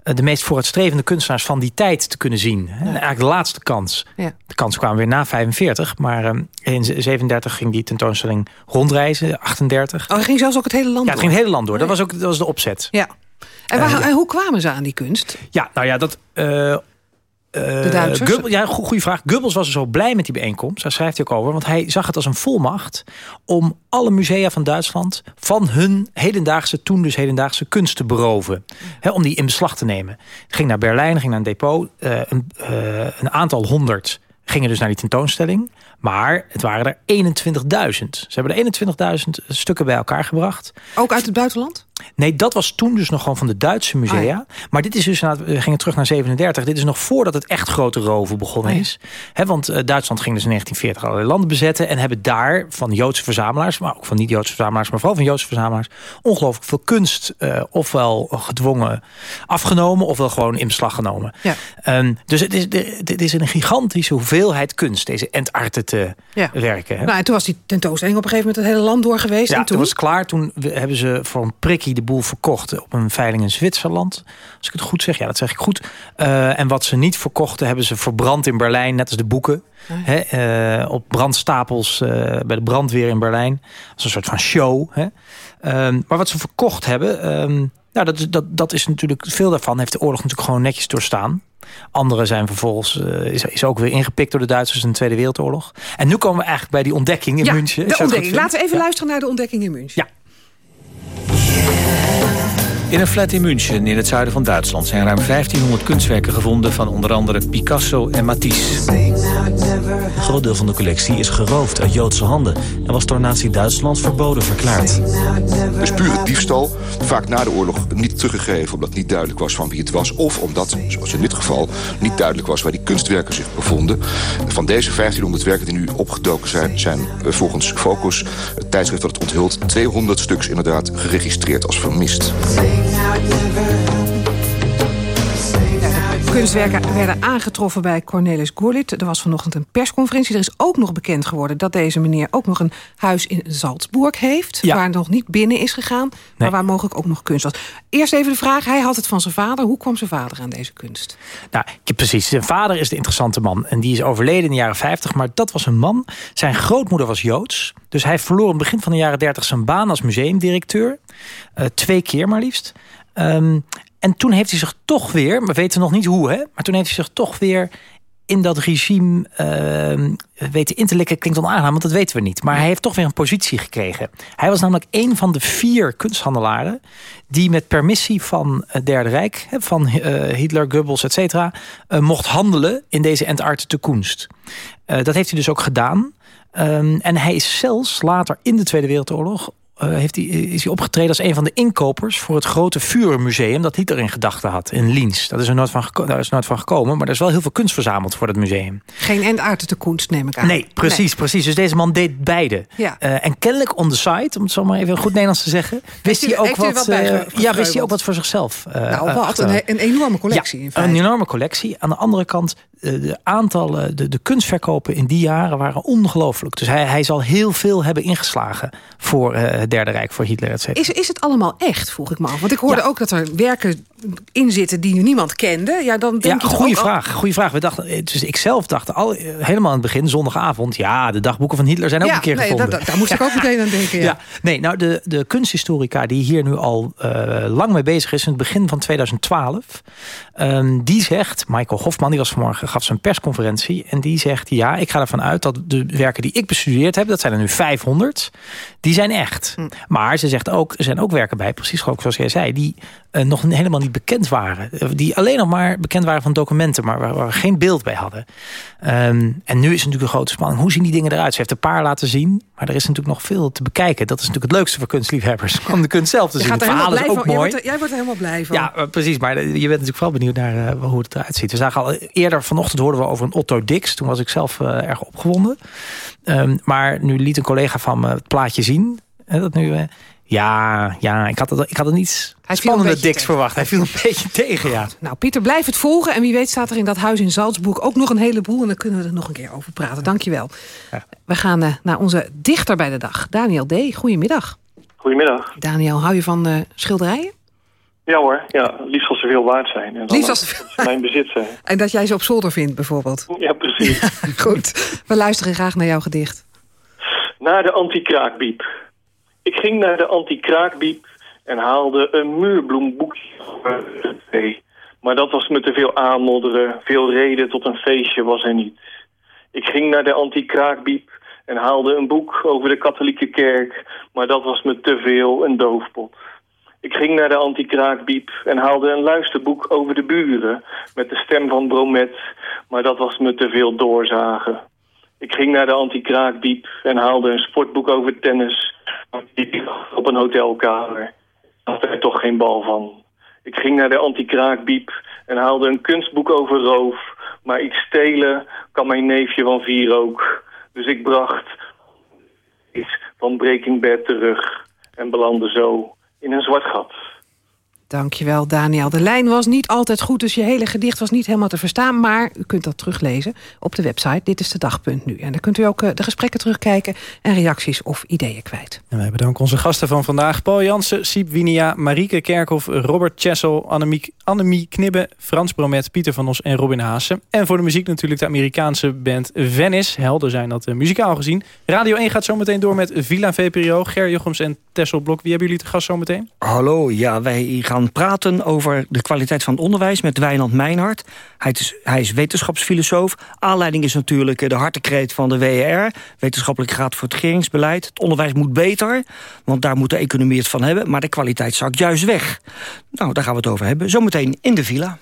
eh, de meest vooruitstrevende kunstenaars van die tijd te kunnen zien. Eigenlijk de laatste kans. Ja. De kans kwam weer na 45, maar in 37 ging die tentoonstelling rondreizen, 38. Oh, het ging zelfs ook het hele land Ja, het door. ging het hele land door. Dat was ook dat was de opzet. Ja. En, waar- Eh, en hoe kwamen ze aan die kunst? Ja, nou ja, dat... eh, de Duitsers? Goebbels, ja, goede vraag. Goebbels was er zo blij met die bijeenkomst. Daar schrijft hij ook over. Want hij zag het als een volmacht om alle musea van Duitsland van hun hedendaagse, toen dus hedendaagse kunst te beroven. om die in beslag te nemen. Ging naar Berlijn, ging naar een depot. Uh, een, uh, een aantal honderd gingen dus naar die tentoonstelling. Maar het waren er 21.000. Ze hebben er 21.000 stukken bij elkaar gebracht. Ook uit het buitenland? Nee, dat was toen dus nog gewoon van de Duitse musea. Ah, ja. Maar dit is dus, we gingen terug naar 37. Dit is nog voordat het echt grote roven begonnen ah, is. He, want uh, Duitsland ging dus in 1940 allerlei landen bezetten. En hebben daar van Joodse verzamelaars, maar ook van niet-Joodse verzamelaars, maar vooral van Joodse verzamelaars, ongelooflijk veel kunst uh, ofwel gedwongen afgenomen, ofwel gewoon in beslag genomen. Ja. Um, dus het is, dit is een gigantische hoeveelheid kunst, deze entarten te ja. werken. Nou, en toen was die tentoonstelling op een gegeven moment het hele land door geweest. Ja, en toen was het klaar. Toen hebben ze voor een prikkie de boel verkocht op een veiling in Zwitserland. Als ik het goed zeg, ja, dat zeg ik goed. Uh, en wat ze niet verkochten, hebben ze verbrand in Berlijn, net als de boeken. Hè, uh, op brandstapels uh, bij de brandweer in Berlijn. Als een soort van show. Hè. Um, maar wat ze verkocht hebben, um, nou, dat, dat, dat is natuurlijk, veel daarvan heeft de oorlog natuurlijk gewoon netjes doorstaan. Andere zijn vervolgens, uh, is, is ook weer ingepikt door de Duitsers in de Tweede Wereldoorlog. En nu komen we eigenlijk bij die ontdekking in ja, München. De ontdekking. Laten we even ja. luisteren naar de ontdekking in München. Ja. Yeah. In een flat in München, in het zuiden van Duitsland... zijn ruim 1500 kunstwerken gevonden van onder andere Picasso en Matisse. Een groot deel van de collectie is geroofd uit Joodse handen... en was door nazi Duitsland verboden verklaard. Dus pure diefstal, vaak na de oorlog niet teruggegeven... omdat niet duidelijk was van wie het was... of omdat, zoals in dit geval, niet duidelijk was waar die kunstwerken zich bevonden. Van deze 1500 werken die nu opgedoken zijn... zijn volgens Focus, het tijdschrift dat het onthult... 200 stuks inderdaad geregistreerd als vermist. out never Kunstwerken werden aangetroffen bij Cornelis Gorlit. Er was vanochtend een persconferentie. Er is ook nog bekend geworden dat deze meneer ook nog een huis in Salzburg heeft. Ja. Waar nog niet binnen is gegaan, nee. maar waar mogelijk ook nog kunst was. Eerst even de vraag, hij had het van zijn vader. Hoe kwam zijn vader aan deze kunst? Nou, precies. Zijn vader is de interessante man. En die is overleden in de jaren 50, maar dat was een man. Zijn grootmoeder was Joods. Dus hij verloor in het begin van de jaren 30 zijn baan als museumdirecteur. Uh, twee keer maar liefst. Um, en toen heeft hij zich toch weer, we weten nog niet hoe, hè, maar toen heeft hij zich toch weer in dat regime uh, weten in te likken klinkt onaangenaam, want dat weten we niet. Maar hij heeft toch weer een positie gekregen. Hij was namelijk een van de vier kunsthandelaren die met permissie van het Derde Rijk, van uh, Hitler, Goebbels, et cetera, uh, mocht handelen in deze entartete kunst. Dat heeft hij dus ook gedaan. Um, en hij is zelfs later in de Tweede Wereldoorlog heeft hij, is hij opgetreden als een van de inkopers... voor het grote Führermuseum dat Hitler in gedachten had. In Liens. Dat is er nooit van, daar is nooit van gekomen. Maar er is wel heel veel kunst verzameld voor dat museum. Geen endaardige kunst, neem ik aan. Nee, precies, nee. precies. Dus deze man deed beide. Ja. Uh, en kennelijk on the side, om het zo maar even goed Nederlands te zeggen... wist hij ook wat, wat uh, ja, wist hij ook wat voor zichzelf. nou, wat een, een, enorme collectie. Ja, in feite. een enorme collectie. Aan de andere kant, de aantallen, de, de kunstverkopen in die jaren waren ongelooflijk. Dus hij, hij zal heel veel hebben ingeslagen voor het Derde Rijk, voor Hitler. Is, is het allemaal echt, vroeg ik me af. Want ik hoorde ja. ook dat er werken in zitten die niemand kende. Ja, dan denk ja, goede vraag. Goede vraag. We dachten, dus ik zelf dacht al helemaal aan het begin, zondagavond... ja, de dagboeken van Hitler zijn ook ja, een keer nee, gevonden. Daar, daar moest ik ook meteen aan denken. Ja. (laughs) ja. Nee, nou, de, de kunsthistorica die hier nu al uh, lang mee bezig is... in het begin van 2012... Um, die zegt, Michael Hofman, die was vanmorgen, gaf zijn persconferentie... en die zegt, ja, ik ga ervan uit dat de werken die ik bestudeerd heb... dat zijn er nu 500, die zijn echt. Hm. Maar ze zegt ook, er zijn ook werken bij, precies zoals jij zei... die uh, nog helemaal niet bekend waren. Die alleen nog maar bekend waren van documenten... maar waar, waar we geen beeld bij hadden. Um, en nu is natuurlijk een grote spanning. Hoe zien die dingen eruit? Ze heeft een paar laten zien... maar er is natuurlijk nog veel te bekijken. Dat is natuurlijk het leukste voor kunstliefhebbers. (laughs) Om de kunst zelf te je zien. Het verhaal is ook van. mooi. Jij wordt, er, jij wordt er helemaal blij van. Ja, uh, precies. Maar je bent natuurlijk vooral benieuwd naar uh, hoe het eruit ziet. We zagen al eerder vanochtend hoorden we over een Otto Dix. Toen was ik zelf erg opgewonden. Um, maar nu liet een collega van me het plaatje zien. Dat nu... uh, ja, ja, ik had het, ik had het niet Hij spannende Dix verwacht. Hij viel een (laughs) beetje tegen, ja. Nou, Pieter, blijf het volgen. En wie weet staat er in dat huis in Salzburg ook nog een heleboel. En dan kunnen we er nog een keer over praten. Dankjewel. Ja. We gaan uh, naar onze dichter bij de dag. Daniel D. Goedemiddag. Goedemiddag. Daniel, hou je van uh, schilderijen? Ja hoor, ja, liefst als ze veel waard zijn. En liefst als ze mijn bezit zijn. En dat jij ze op zolder vindt, bijvoorbeeld. Ja, precies. (laughs) Goed, we luisteren graag naar jouw gedicht. Naar de anti-kraakbiep. Ik ging naar de anti-kraakbiep en haalde een muurbloemboekje. Maar dat was me te veel aanmodderen. Veel reden tot een feestje was er niet. Ik ging naar de anti-kraakbiep en haalde een boek over de katholieke kerk. Maar dat was me te veel een doofpot. Ik ging naar de anti-kraakbiep en haalde een luisterboek over de buren... met de stem van Bromet, maar dat was me te veel doorzagen. Ik ging naar de anti-kraakbiep en haalde een sportboek over tennis... op een hotelkamer. Had er toch geen bal van. Ik ging naar de anti-kraakbiep en haalde een kunstboek over roof... maar iets stelen kan mijn neefje van vier ook. Dus ik bracht iets van Breaking Bad terug en belandde zo in een zwart gat. Dankjewel, Daniel. De lijn was niet altijd goed, dus je hele gedicht was niet helemaal te verstaan. Maar u kunt dat teruglezen op de website Dit is de Dag.nu. En daar kunt u ook eh, de gesprekken terugkijken en reacties of ideeën kwijt. En wij bedanken onze gasten van vandaag. Paul Jansen, Siep Winia, Marieke Kerkhoff, Robert Chessel, Annemie, Annemie Knibbe, Frans Bromet, Pieter van Os en Robin Haase. En voor de muziek natuurlijk de Amerikaanse band Venice. Helder zijn dat uh, muzikaal gezien. Radio 1 gaat zo meteen door met Villa VPRO. Ger Jochems en Tessel Blok. Wie hebben jullie te gast zometeen? Hallo, ja, wij gaan praten over de kwaliteit van het onderwijs... met Wijnand Meinhard. Hij is, hij is wetenschapsfilosoof. Aanleiding is natuurlijk de hartekreet van de WER... Wetenschappelijke Raad voor het Regeringsbeleid. Het onderwijs moet beter, want daar moet de economie het van hebben... maar de kwaliteit zakt juist weg. Nou, daar gaan we het over hebben. Zometeen in de villa.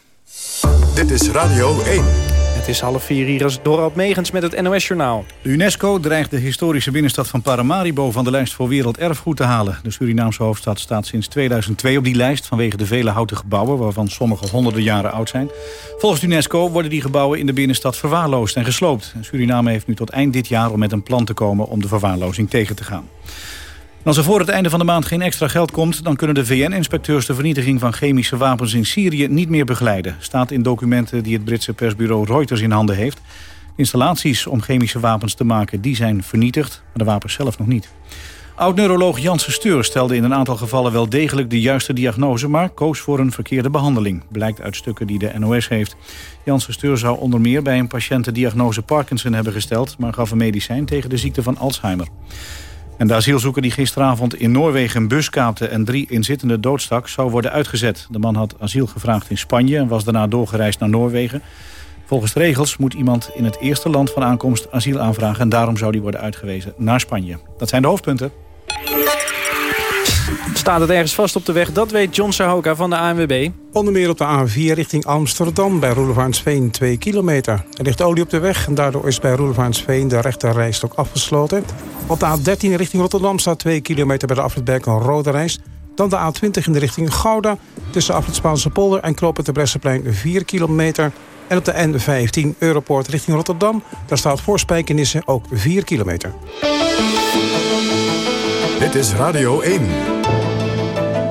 Dit is Radio 1. Is half vier hier als Dorald Megens met het NOS-journaal. De UNESCO dreigt de historische binnenstad van Paramaribo van de lijst voor werelderfgoed te halen. De Surinaamse hoofdstad staat sinds 2002 op die lijst vanwege de vele houten gebouwen, waarvan sommige honderden jaren oud zijn. Volgens UNESCO worden die gebouwen in de binnenstad verwaarloosd en gesloopt. Suriname heeft nu tot eind dit jaar om met een plan te komen om de verwaarlozing tegen te gaan. Als er voor het einde van de maand geen extra geld komt... dan kunnen de VN-inspecteurs de vernietiging van chemische wapens in Syrië niet meer begeleiden. Staat in documenten die het Britse persbureau Reuters in handen heeft. Installaties om chemische wapens te maken die zijn vernietigd, maar de wapens zelf nog niet. Oud-neuroloog Janssen Steur stelde in een aantal gevallen wel degelijk de juiste diagnose... maar koos voor een verkeerde behandeling, blijkt uit stukken die de NOS heeft. Janssen Steur zou onder meer bij een patiënt de diagnose Parkinson hebben gesteld... maar gaf een medicijn tegen de ziekte van Alzheimer. En de asielzoeker die gisteravond in Noorwegen een bus kaapte... en drie inzittenden doodstak, zou worden uitgezet. De man had asiel gevraagd in Spanje en was daarna doorgereisd naar Noorwegen. Volgens de regels moet iemand in het eerste land van aankomst asiel aanvragen... en daarom zou die worden uitgewezen naar Spanje. Dat zijn de hoofdpunten. Staat het ergens vast op de weg? Dat weet John Sahoka van de ANWB. Onder meer op de A4 richting Amsterdam bij Roelevaansveen 2 kilometer. Er ligt olie op de weg en daardoor is bij Roelevaansveen de rechterrijstok afgesloten. Op de A13 richting Rotterdam staat 2 kilometer bij de afritberg een rode reis. Dan de A20 in de richting Gouda. Tussen afrit Spaanse polder en Knoppen de Bresseplein 4 kilometer. En op de N15 Europoort richting Rotterdam. Daar staat voor Spijkenisse ook 4 kilometer. Dit is Radio 1.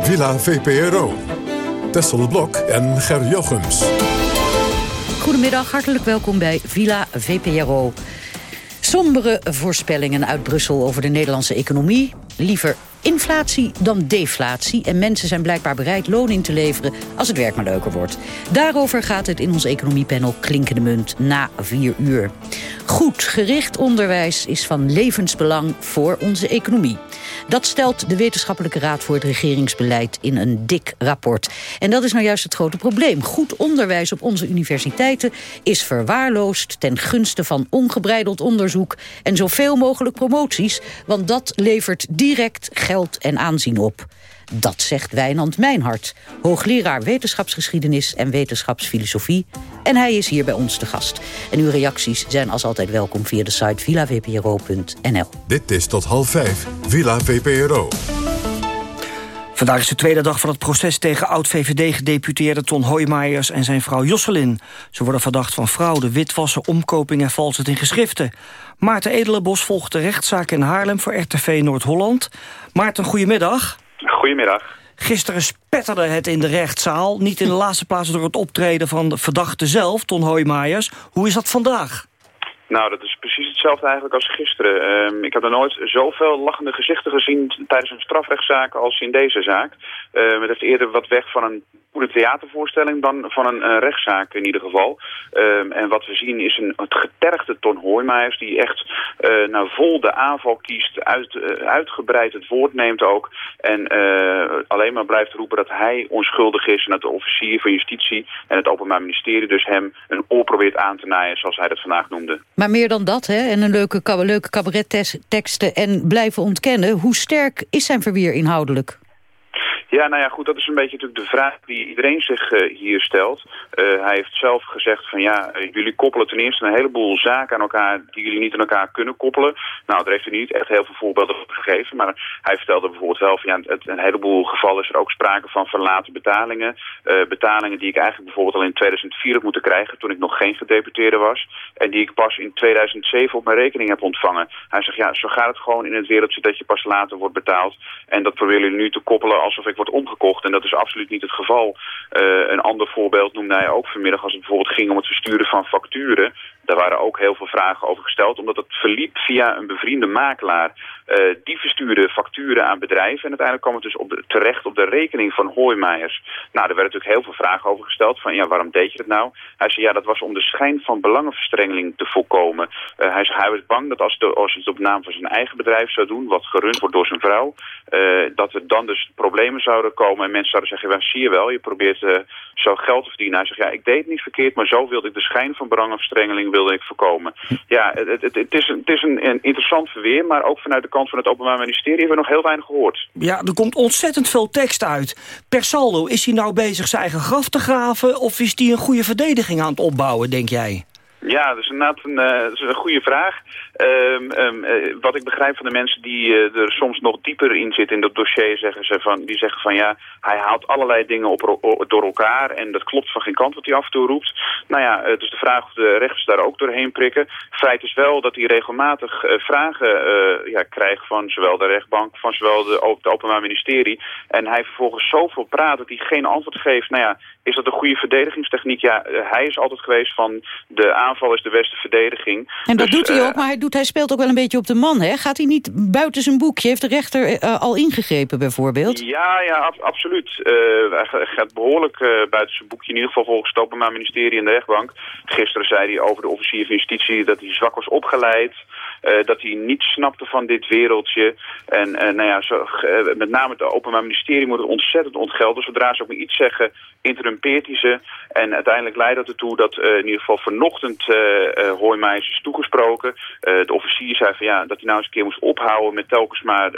Villa VPRO. Tessel Blok en Ger Jochems. Goedemiddag, hartelijk welkom bij Villa VPRO. Sombere voorspellingen uit Brussel over de Nederlandse economie. Liever inflatie dan deflatie. En mensen zijn blijkbaar bereid loon in te leveren als het werk maar leuker wordt. Daarover gaat het in ons economiepanel Klinkende Munt na vier uur. Goed gericht onderwijs is van levensbelang voor onze economie. Dat stelt de Wetenschappelijke Raad voor het Regeringsbeleid in een dik rapport. En dat is nou juist het grote probleem. Goed onderwijs op onze universiteiten is verwaarloosd... ten gunste van ongebreideld onderzoek en zoveel mogelijk promoties... want dat levert direct geld en aanzien op. Dat zegt Wijnand Mijnhart, hoogleraar wetenschapsgeschiedenis en wetenschapsfilosofie. En hij is hier bij ons te gast. En uw reacties zijn als altijd welkom via de site villavpro.nl. Dit is tot half vijf, Villa VPRO. Vandaag is de tweede dag van het proces tegen oud-VVD-gedeputeerde Ton Hoijmaijers en zijn vrouw Josselin. Ze worden verdacht van fraude, witwassen, omkoping en valsheid in geschriften. Maarten Edelenbos volgt de rechtszaak in Haarlem voor RTV Noord-Holland. Maarten, goedemiddag. Goedemiddag. Gisteren spetterde het in de rechtszaal. Niet in de laatste plaats door het optreden van de verdachte zelf, Ton Hoijmaijers. Hoe is dat vandaag? Nou, dat is precies hetzelfde eigenlijk als gisteren. Ehm, ik heb nog nooit zoveel lachende gezichten gezien tijdens een strafrechtszaak als in deze zaak. Uh, het heeft eerder wat weg van een goede theatervoorstelling dan van een rechtszaak in ieder geval. Ehm, en wat we zien is een, het getergde Ton Hoijmaijers die echt uh, nou, vol de aanval kiest, uit, uh, uitgebreid het woord neemt ook. En alleen maar blijft roepen dat hij onschuldig is en dat de officier van justitie en het Openbaar Ministerie dus hem een oor probeert aan te naaien zoals hij dat vandaag noemde. Maar meer dan dat, hè? En een leuke, leuke cabaretteksten en blijven ontkennen. Hoe sterk is zijn verweer inhoudelijk? Ja, nou ja, goed, dat is een beetje natuurlijk de vraag die iedereen zich uh, hier stelt. Uh, hij heeft zelf gezegd van ja, uh, jullie koppelen ten eerste een heleboel zaken aan elkaar die jullie niet aan elkaar kunnen koppelen. Nou, daar heeft hij niet echt heel veel voorbeelden op gegeven, maar hij vertelde bijvoorbeeld wel van ja, het, een heleboel gevallen is er ook sprake van verlaten betalingen. betalingen die ik eigenlijk bijvoorbeeld al in 2004 heb moeten krijgen toen ik nog geen gedeputeerde was. En die ik pas in 2007 op mijn rekening heb ontvangen. Hij zegt ja, zo gaat het gewoon in het wereldje dat je pas later wordt betaald. En dat proberen jullie nu te koppelen alsof ik wordt omgekocht. En dat is absoluut niet het geval. Uh, een ander voorbeeld noemde hij ook vanmiddag als het bijvoorbeeld ging om het versturen van facturen. Daar waren ook heel veel vragen over gesteld, omdat het verliep via een bevriende makelaar. Uh, die verstuurde facturen aan bedrijven en uiteindelijk kwam het dus op de, terecht op de rekening van Hoijmeijers. Nou, er werden natuurlijk heel veel vragen over gesteld van ja, waarom deed je dat nou? Hij zei ja, dat was om de schijn van belangenverstrengeling te voorkomen. Uh, hij, zei, hij was bang dat als, de, als het op naam van zijn eigen bedrijf zou doen, wat gerund wordt door zijn vrouw, uh, dat er dan dus problemen zouden komen en mensen zouden zeggen, zie je wel, je probeert zo geld te verdienen. Hij zegt ja, ik deed het niet verkeerd, maar zo wilde ik de schijn van belangenverstrengeling wilde ik voorkomen. Ja, het, het, het is, een, het is een, een, interessant verweer, maar ook vanuit de kant van het Openbaar Ministerie hebben we nog heel weinig gehoord. Ja, er komt ontzettend veel tekst uit. Per saldo, is hij nou bezig zijn eigen graf te graven of is hij een goede verdediging aan het opbouwen, denk jij? Ja, dat is inderdaad een, uh, dat is een goede vraag. Um, um, uh, wat ik begrijp van de mensen die uh, er soms nog dieper in zitten in dat dossier, zeggen ze van, die zeggen van ja, hij haalt allerlei dingen op, door elkaar en dat klopt van geen kant wat hij af en toe roept. Nou ja, het is de vraag of de rechters daar ook doorheen prikken. Feit is wel dat hij regelmatig vragen ja, krijgt van zowel de rechtbank, van zowel de, het Openbaar Ministerie. En hij vervolgens zoveel praat dat hij geen antwoord geeft. Nou ja, is dat een goede verdedigingstechniek? Ja, hij is altijd geweest van de aanval is de beste verdediging. En dat dus, doet hij ook, maar hij, doet, hij speelt ook wel een beetje op de man, hè? Gaat hij niet buiten zijn boekje? Heeft de rechter uh, al ingegrepen bijvoorbeeld? Ja, ja, ab absoluut. Uh, hij gaat behoorlijk buiten zijn boekje, in ieder geval volgens het Openbaar Ministerie en de rechtbank. Gisteren zei hij over de officier van justitie dat hij zwak was opgeleid. Uh, dat hij niet snapte van dit wereldje. En uh, nou ja, zo, uh, met name het Openbaar Ministerie moet het ontzettend ontgelden. Zodra ze ook maar iets zeggen, interrumpeert hij ze. En uiteindelijk leidt dat ertoe dat in ieder geval vanochtend Hoijmeijers is toegesproken. de officier zei van ja, dat hij nou eens een keer moest ophouden met telkens maar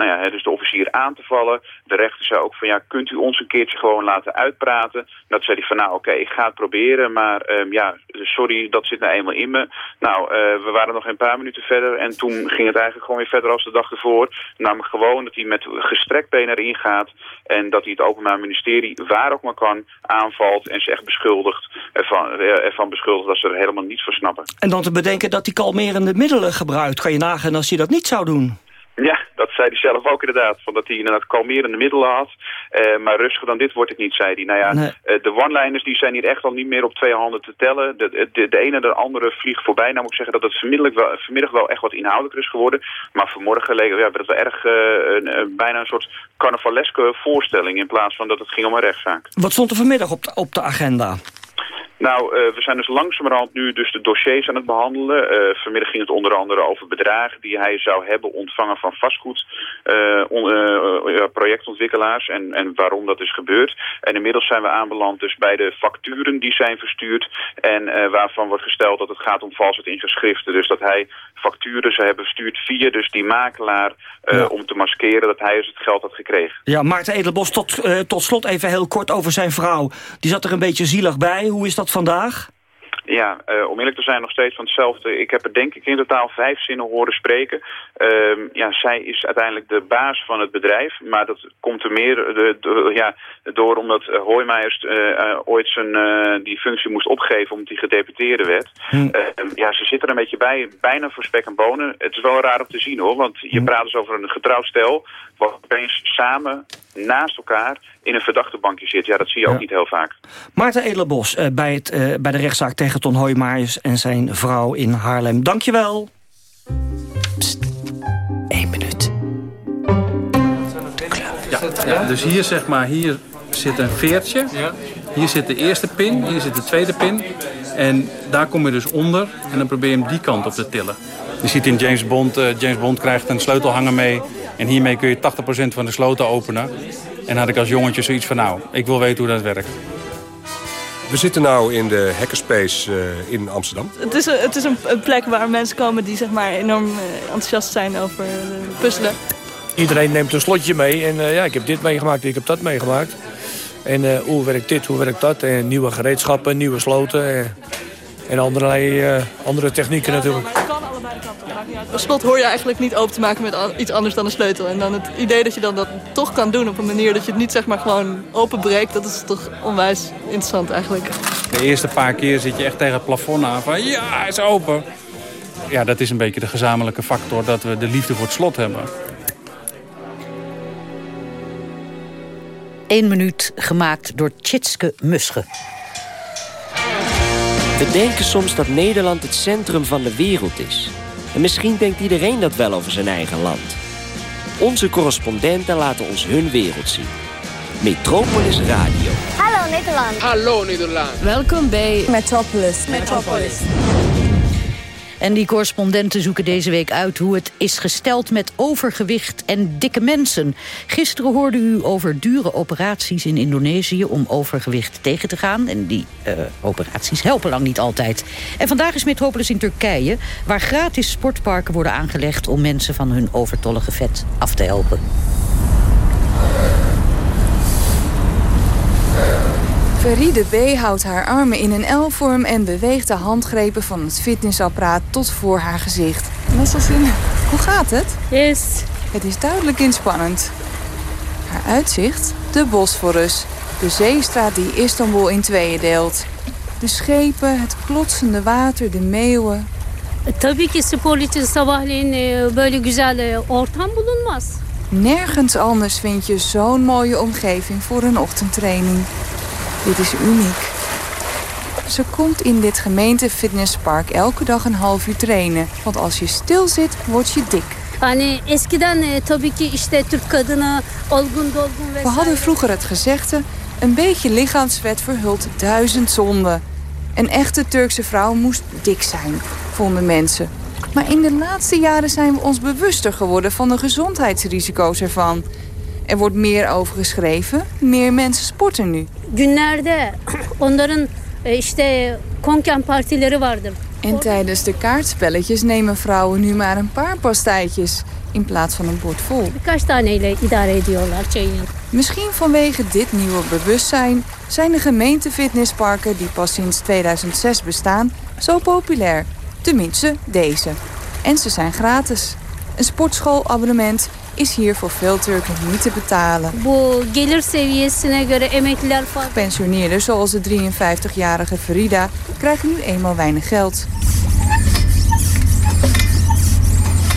nou ja, dus de officier aan te vallen. De rechter zei ook van ja, kunt u ons een keertje gewoon laten uitpraten? Dat zei hij van nou oké, ik ga het proberen, maar um, ja, sorry, dat zit nou eenmaal in me. Nou, we waren nog een paar minuten verder. En toen ging het eigenlijk gewoon weer verder als de dag ervoor. Namelijk gewoon dat hij met gestrekt been erin gaat. En dat hij het Openbaar Ministerie, waar ook maar kan, aanvalt. En ze echt beschuldigt, ervan, ervan beschuldigt dat ze er helemaal niets van snappen. En dan te bedenken dat hij kalmerende middelen gebruikt. Kan je nagaan als hij dat niet zou doen? Ja, dat zei hij zelf ook inderdaad. Van dat hij inderdaad kalmerende middelen had. Uh, maar rustiger dan dit wordt het niet, zei hij. Nou ja, nee. uh, de one-liners die zijn hier echt al niet meer op twee handen te tellen. De, de, de ene en de andere vliegt voorbij. Nou moet ik zeggen dat het vanmiddag wel, vanmiddag wel echt wat inhoudelijker is geworden. Maar vanmorgen leek, ja, werd het wel erg uh, een, bijna een soort carnavaleske voorstelling... in plaats van dat het ging om een rechtszaak. Wat stond er vanmiddag op de, op de agenda? Nou, uh, we zijn dus langzamerhand nu dus de dossiers aan het behandelen. Uh, vanmiddag ging het onder andere over bedragen die hij zou hebben ontvangen van vastgoed uh, on, projectontwikkelaars en, en waarom dat is gebeurd. En inmiddels zijn we aanbeland dus bij de facturen die zijn verstuurd en waarvan wordt gesteld dat het gaat om valsheid in geschriften. Dus dat hij facturen zou hebben verstuurd via dus die makelaar ja. om te maskeren dat hij dus het geld had gekregen. Ja, Maarten Edelbos, tot, tot slot even heel kort over zijn vrouw. Die zat er een beetje zielig bij. Hoe is dat vandaag? Ja, uh, om eerlijk te zijn nog steeds van hetzelfde. Ik heb er denk ik in totaal vijf zinnen horen spreken. Uh, ja, zij is uiteindelijk de baas van het bedrijf. Maar dat komt er meer de, de, ja, door omdat uh, Hoijmeijers uh, ooit zijn, die functie moest opgeven omdat hij gedeputeerde werd. Hm. ja, ze zit er een beetje bij, bijna voor spek en bonen. Het is wel raar om te zien hoor, want je hm. praat dus over een getrouwd stel... wat opeens samen naast elkaar in een verdachte bankje zit. Ja, dat zie je ook niet heel vaak. Maarten Edelenbos uh, bij, het, uh, bij de rechtszaak tegen Ton Hoijmaijers en zijn vrouw in Haarlem. Dankjewel. Psst. Eén minuut. Ja, ja, dus hier zeg maar, hier zit een veertje. Hier zit de eerste pin, hier zit de tweede pin. En daar kom je dus onder en dan probeer je hem die kant op te tillen. Je ziet in James Bond, uh, James Bond krijgt een sleutelhanger mee. En hiermee kun je 80% van de sloten openen. En had ik als jongetje zoiets van, nou, ik wil weten hoe dat werkt. We zitten nu in de hackerspace uh, in Amsterdam. Het is, een, het is een, een, plek waar mensen komen die zeg maar, enorm uh, enthousiast zijn over puzzelen. Iedereen neemt een slotje mee en ja, ik heb dit meegemaakt, ik heb dat meegemaakt. En hoe werkt dit, hoe werkt dat? En nieuwe gereedschappen, nieuwe sloten en allerlei andere technieken natuurlijk. Een slot hoor je eigenlijk niet open te maken met iets anders dan een sleutel. En dan het idee dat je dan dat toch kan doen op een manier dat je het niet zeg maar gewoon openbreekt, dat is toch onwijs interessant eigenlijk. De eerste paar keer zit je echt tegen het plafond aan van ja, hij is open. Ja, dat is een beetje de gezamenlijke factor dat we de liefde voor het slot hebben. Eén minuut gemaakt door Tjitske Musche. We denken soms dat Nederland het centrum van de wereld is. En misschien denkt iedereen dat wel over zijn eigen land. Onze correspondenten laten ons hun wereld zien. Metropolis Radio. Hallo Nederland. Hallo Nederland. Welkom bij Metropolis. Metropolis. En die correspondenten zoeken deze week uit hoe het is gesteld met overgewicht en dikke mensen. Gisteren hoorde u over dure operaties in Indonesië om overgewicht tegen te gaan. En die uh, operaties helpen lang niet altijd. En vandaag is Metropolis in Turkije, waar gratis sportparken worden aangelegd om mensen van hun overtollige vet af te helpen. Veride B. houdt haar armen in een L-vorm en beweegt de handgrepen van het fitnessapparaat tot voor haar gezicht. Hoe gaat het? Yes. Het is duidelijk inspannend. Haar uitzicht? De Bosforus. De zeestraat die Istanbul in tweeën deelt. De schepen, het klotsende water, de meeuwen. Tabii ki spor için sabahleyin böyle güzel ortam bulunmaz. Nergens anders vind je zo'n mooie omgeving voor een ochtendtraining. Dit is uniek. Ze komt in dit gemeente fitnesspark elke dag een half uur trainen. Want als je stil zit, word je dik. Dolgun We hadden vroeger het gezegde... een beetje lichaamsvet verhult duizend zonden. Een echte Turkse vrouw moest dik zijn, vonden mensen. Maar in de laatste jaren zijn we ons bewuster geworden... van de gezondheidsrisico's ervan... Er wordt meer over geschreven. Meer mensen sporten nu. Günlerde onların işte konken partileri vardır. En tijdens de kaartspelletjes nemen vrouwen nu maar een paar pastijtjes in plaats van een bord vol. Birkaç taneyle idare ediyorlar çayını. Misschien vanwege dit nieuwe bewustzijn zijn de gemeentefitnessparken die pas sinds 2006 bestaan zo populair. Tenminste deze. En ze zijn gratis. Een sportschoolabonnement is hier voor veel Turken niet te betalen. Gepensioneerden zoals de 53-jarige Farida krijgen nu eenmaal weinig geld.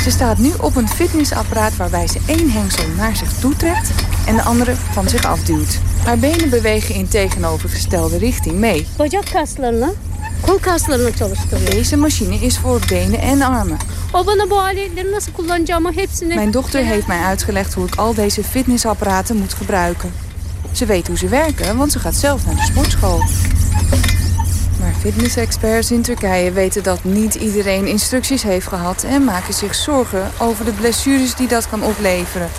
Ze staat nu op een fitnessapparaat waarbij ze één hengsel naar zich toetrekt en de andere van zich afduwt. Haar benen bewegen in tegenovergestelde richting mee. Kol kaslarını çalıştırıyor. Deze machine is voor benen en armen. O bana bu aletleri nasıl kullanacağımı hepsini... Mijn dochter heeft mij uitgelegd hoe ik al deze fitnessapparaten moet gebruiken. Ze weet hoe ze werken, want ze gaat zelf naar de sportschool. Maar fitnessexperts in Turkije weten dat niet iedereen instructies heeft gehad... en maken zich zorgen over de blessures die dat kan opleveren.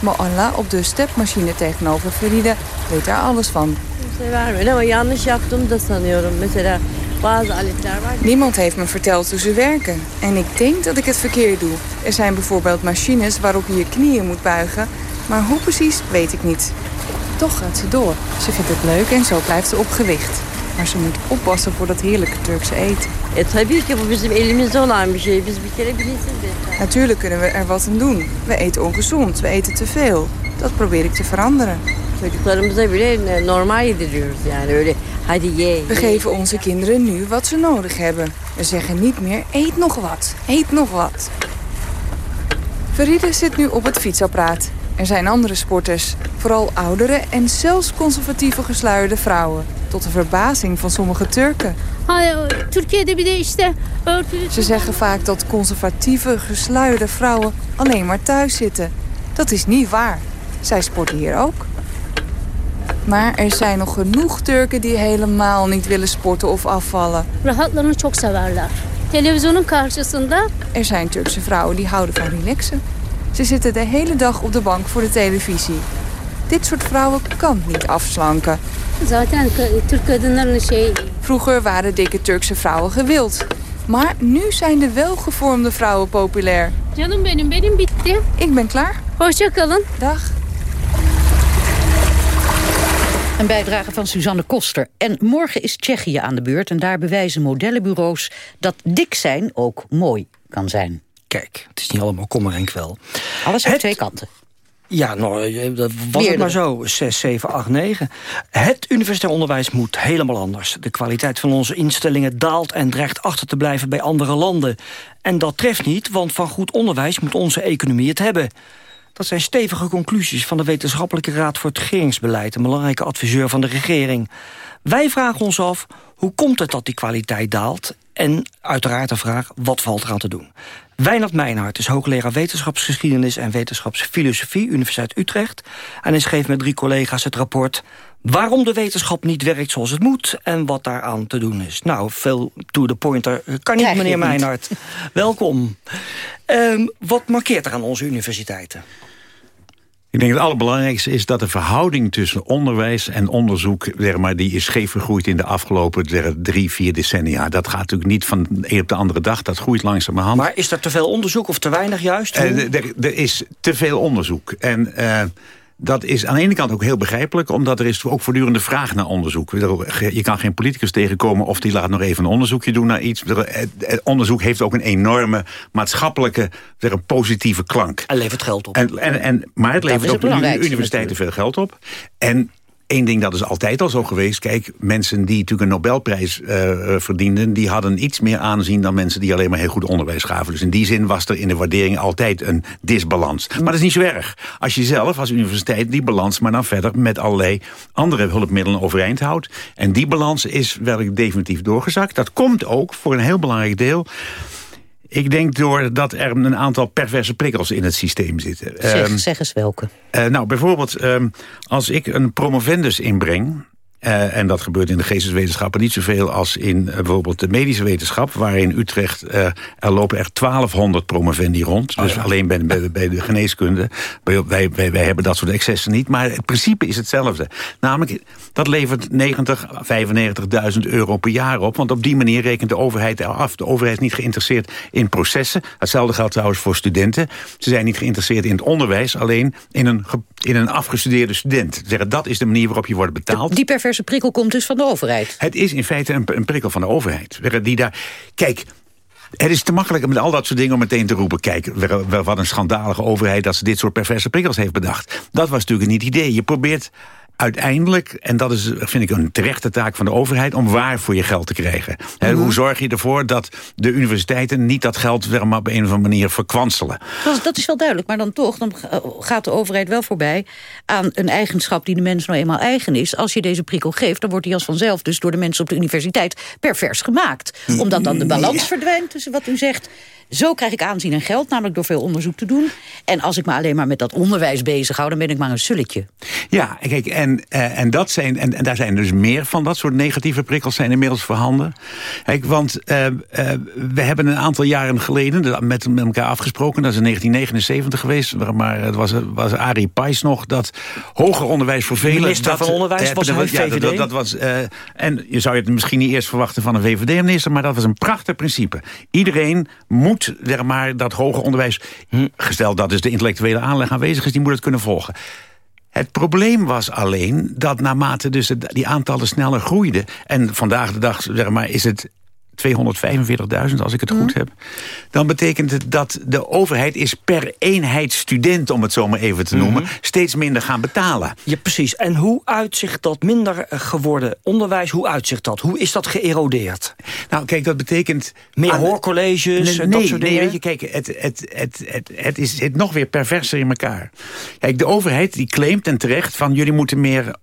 Maar Allah op de stepmachine tegenover Feride weet daar alles van. ama yanlış yaptım da sanıyorum. Mesela. Niemand heeft me verteld hoe ze werken. En ik denk dat ik het verkeerd doe. Er zijn bijvoorbeeld machines waarop je je knieën moet buigen. Maar hoe precies, weet ik niet. Toch gaat ze door. Ze vindt het leuk en zo blijft ze op gewicht. Maar ze moet oppassen voor dat heerlijke Turkse eten. Bilinsin Natuurlijk kunnen we er wat aan doen. We eten ongezond, we eten te veel. Dat probeer ik te veranderen. Çocuklarımıza bile normal yediriyoruz yani öyle hadi ye. We geven onze kinderen nu wat ze nodig hebben. We zeggen niet meer eet nog wat, eet nog wat. Veride zit nu op het fietsapparaat. Er zijn andere sporters, vooral oudere en zelfs conservatieve gesluierde vrouwen. Tot de verbazing van sommige Turken. Türkiye'de bir de işte Ze zeggen vaak dat conservatieve gesluierde vrouwen alleen maar thuis zitten. Dat is niet waar. Zij sporten hier ook. Maar er zijn nog genoeg Turken die helemaal niet willen sporten of afvallen. rahatlarını çok severler. Televizyonun karşısında Er zijn Turkse vrouwen die houden van relaxen. Ze zitten de hele dag op de bank voor de televisie. Dit soort vrouwen kan niet afslanken. Vroeger waren dikke Turkse vrouwen gewild. Maar nu zijn de welgevormde vrouwen populair. Ik ben klaar. Hoşça kalın. Dag. Een bijdrage van Suzanne Koster. En morgen is Tsjechië aan de beurt en daar bewijzen modellenbureaus dat dik zijn ook mooi kan zijn. Kijk, het is niet allemaal kommer en kwel. Alles heeft twee kanten. Ja, nou, eh, dat was het maar zo. 6, 7, 8, 9. Het universitair onderwijs moet helemaal anders. De kwaliteit van onze instellingen daalt en dreigt achter te blijven bij andere landen. En dat treft niet, want van goed onderwijs moet onze economie het hebben. Dat zijn stevige conclusies van de Wetenschappelijke Raad voor het Regeringsbeleid... een belangrijke adviseur van de regering. Wij vragen ons af, hoe komt het dat die kwaliteit daalt? En uiteraard de vraag, wat valt eraan te doen? Wijnand Meijnhart is hoogleraar wetenschapsgeschiedenis... en wetenschapsfilosofie, Universiteit Utrecht. En hij schreef met drie collega's het rapport... waarom de wetenschap niet werkt zoals het moet... en wat daaraan te doen is. Nou, veel to the pointer kan niet, meneer. Meijnhart. Welkom. Ehm, wat markeert er aan onze universiteiten? Ik denk het allerbelangrijkste is dat de verhouding tussen onderwijs en onderzoek... Zeg maar, die is scheef gegroeid in de afgelopen drie, vier decennia. Dat gaat natuurlijk niet van de een op de andere dag, dat groeit langzamerhand. Maar is er te veel onderzoek of te weinig juist? Eh, er- er- er is te veel onderzoek. En eh, dat is aan de ene kant ook heel begrijpelijk... omdat er is ook voortdurende vraag naar onderzoek. Je kan geen politicus tegenkomen of die laat nog even een onderzoekje doen naar iets. Eh, Onderzoek heeft ook een enorme maatschappelijke zeg, een positieve klank. En levert geld op. En, en, en, maar het levert ook het de universiteiten veel geld op. En één ding dat is altijd al zo geweest. Kijk, mensen die natuurlijk een Nobelprijs eh, verdienden... die hadden iets meer aanzien dan mensen die alleen maar heel goed onderwijs gaven. Dus in die zin was er in de waardering altijd een disbalans. Maar dat is niet zo erg. Als je zelf als universiteit die balans maar dan verder... met allerlei andere hulpmiddelen overeind houdt. En die balans is werkelijk definitief doorgezakt. Dat komt ook voor een heel belangrijk deel... Ik denk doordat er een aantal perverse prikkels in het systeem zitten. Zeg, Ehm, zeg eens welke. eh, nou, bijvoorbeeld ehm, als ik een promovendus inbreng... eh, en dat gebeurt in de geesteswetenschappen niet zoveel als in eh, bijvoorbeeld de medische wetenschap... waar in Utrecht, eh, er lopen er 1200 promovendi rond. Dus alleen bij, bij, bij de geneeskunde. Wij, wij, wij, wij hebben dat soort excessen niet. Maar het principe is hetzelfde. Namelijk, dat levert 90, 95.000 euro per jaar op. Want op die manier rekent de overheid eraf. De overheid is niet geïnteresseerd in processen. Hetzelfde geldt trouwens voor studenten. Ze zijn niet geïnteresseerd in het onderwijs. Alleen in een, in een afgestudeerde student. Zeggen, dat is de manier waarop je wordt betaald. Die prikkel komt dus van de overheid. Het is in feite een, een prikkel van de overheid. Die daar, kijk, het is te makkelijk met al dat soort dingen om meteen te roepen... kijk, wat een schandalige overheid dat ze dit soort perverse prikkels heeft bedacht. Dat was natuurlijk niet het idee. Je probeert uiteindelijk, en dat is vind ik een terechte taak van de overheid... om waar voor je geld te krijgen. Hè, Hoe zorg je ervoor dat de universiteiten niet dat geld... zeg maar, op een of andere manier verkwanselen? Dat, is- dat is wel duidelijk, maar dan toch dan ga- gaat de overheid wel voorbij... aan een eigenschap die de mens nou eenmaal eigen is. Als je deze prikkel geeft, dan wordt die als vanzelf... dus door de mensen op de universiteit pervers gemaakt. Omdat dan de balans verdwijnt tussen wat u zegt... Zo krijg ik aanzien en geld, namelijk door veel onderzoek te doen. En als ik me alleen maar met dat onderwijs bezighoud... dan ben ik maar een sulletje. Ja, kijk, en, eh, en, dat zijn, en, en daar zijn dus meer van dat soort negatieve prikkels zijn inmiddels voorhanden. Kijk, want eh, eh, we hebben een aantal jaren geleden de- met, met elkaar afgesproken, dat is in 1979 geweest, maar- het was, was Arie Pijs nog, dat hoger onderwijs voor velen... Minister dat, van Onderwijs eh, was dat ja, VVD? Dat, dat was, eh, en je zou het misschien niet eerst verwachten van een VVD-minister, maar dat was een prachtig principe. Iedereen moet, zeg maar, dat hoger onderwijs, gesteld dat dus de intellectuele aanleg aanwezig is, die moet het kunnen volgen. Het probleem was alleen dat naarmate dus die aantallen sneller groeiden... en vandaag de dag zeg maar, is het 245.000 als ik het goed heb. Dan betekent het dat de overheid is per eenheid student, om het zo maar even te noemen, steeds minder gaan betalen. Ja, precies. En hoe uitzicht dat minder eh, geworden onderwijs, hoe uitzicht dat? Hoe is dat geërodeerd? Nou, kijk, dat betekent... Meer hoorcolleges Nee, en dat nee, soort nee, dingen? weet je, kijk, het, het, het, het, het is zit nog weer perverser in elkaar. Kijk, de overheid die claimt en terecht van jullie moeten meer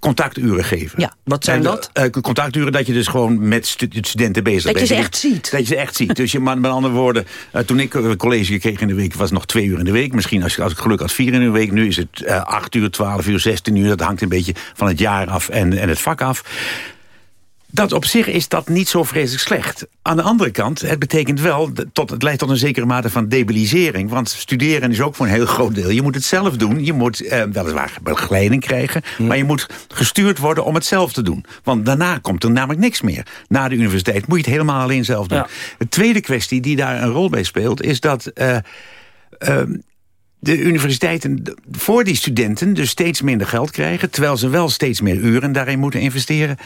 contacturen geven. Ja, wat zijn En, dat? eh, contacturen dat je dus gewoon met stu- studenten bezig Dat je bent. ze echt ziet. Dat je ze echt ziet. Dus je, maar met andere woorden, eh, toen ik een college kreeg in de week... was het nog twee uur in de week. Misschien als, als ik geluk had vier in de week. Nu is het eh, acht uur, twaalf uur, zestien uur. Dat hangt een beetje van het jaar af en, en het vak af. Dat op zich is dat niet zo vreselijk slecht. Aan de andere kant, het betekent wel, tot, het leidt tot een zekere mate van debilisering. Want studeren is ook voor een heel groot deel. Je moet het zelf doen. Je moet eh, weliswaar begeleiding krijgen. Maar je moet gestuurd worden om het zelf te doen. Want daarna komt er namelijk niks meer. Na de universiteit moet je het helemaal alleen zelf doen. De tweede kwestie die daar een rol bij speelt, is dat... eh, ehm, de universiteiten voor die studenten dus steeds minder geld krijgen... terwijl ze wel steeds meer uren daarin moeten investeren.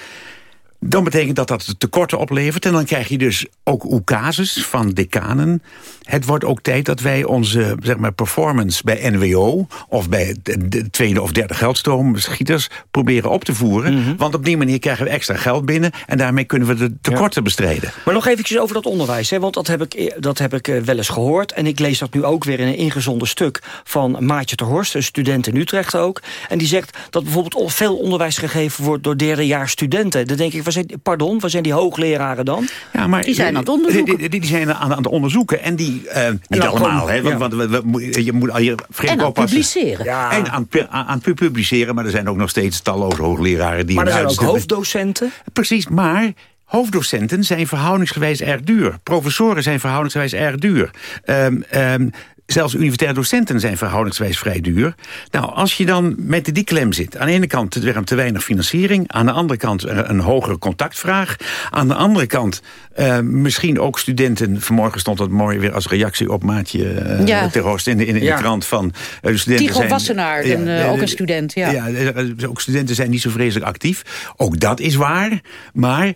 Dan betekent dat dat het tekorten oplevert. En dan krijg je dus ook oekases van decanen. Het wordt ook tijd dat wij onze zeg maar, performance bij NWO... of bij de, de tweede of derde geldstroomschieters proberen op te voeren. Want op die manier krijgen we extra geld binnen... en daarmee kunnen we de tekorten bestrijden. Maar nog eventjes over dat onderwijs. Hè, want dat heb, ik, e- dat heb ik eh, wel eens gehoord. En ik lees dat nu ook weer in een ingezonden stuk... van Maartje ter Horst, een student in Utrecht ook. En die zegt dat bijvoorbeeld veel onderwijs gegeven wordt... door derdejaars studenten. Dan denk ik, waar zijn, pardon, waar zijn die hoogleraren dan? Ja, maar Die zijn aan het onderzoeken. Die, die, die zijn aan, aan het onderzoeken. En die, eh, niet allemaal, hè, want, ja. want we, we- je moet al je En vreemd oppassen. publiceren. En aan, aan, aan pu- publiceren, maar er zijn ook nog steeds talloze hoogleraren die... Maar er zijn ook hoofddocenten. Precies, maar hoofddocenten zijn verhoudingsgewijs erg duur. Professoren zijn verhoudingsgewijs erg duur. Ehm, ehm, Zelfs universitaire docenten zijn verhoudingsgewijs vrij duur. Nou, als je dan met die klem zit... aan de ene kant te, te weinig financiering... aan de andere kant een, een hogere contactvraag... aan de andere kant eh, misschien ook studenten... vanmorgen stond dat mooi weer als reactie op Maatje eh Ja. in de, in, in Ja. de krant van... eh, de studenten Tigo zijn- Wassenaar, Ja, eh, de- ook een student. Ja. ja, ook studenten zijn niet zo vreselijk actief. Ook dat is waar. Maar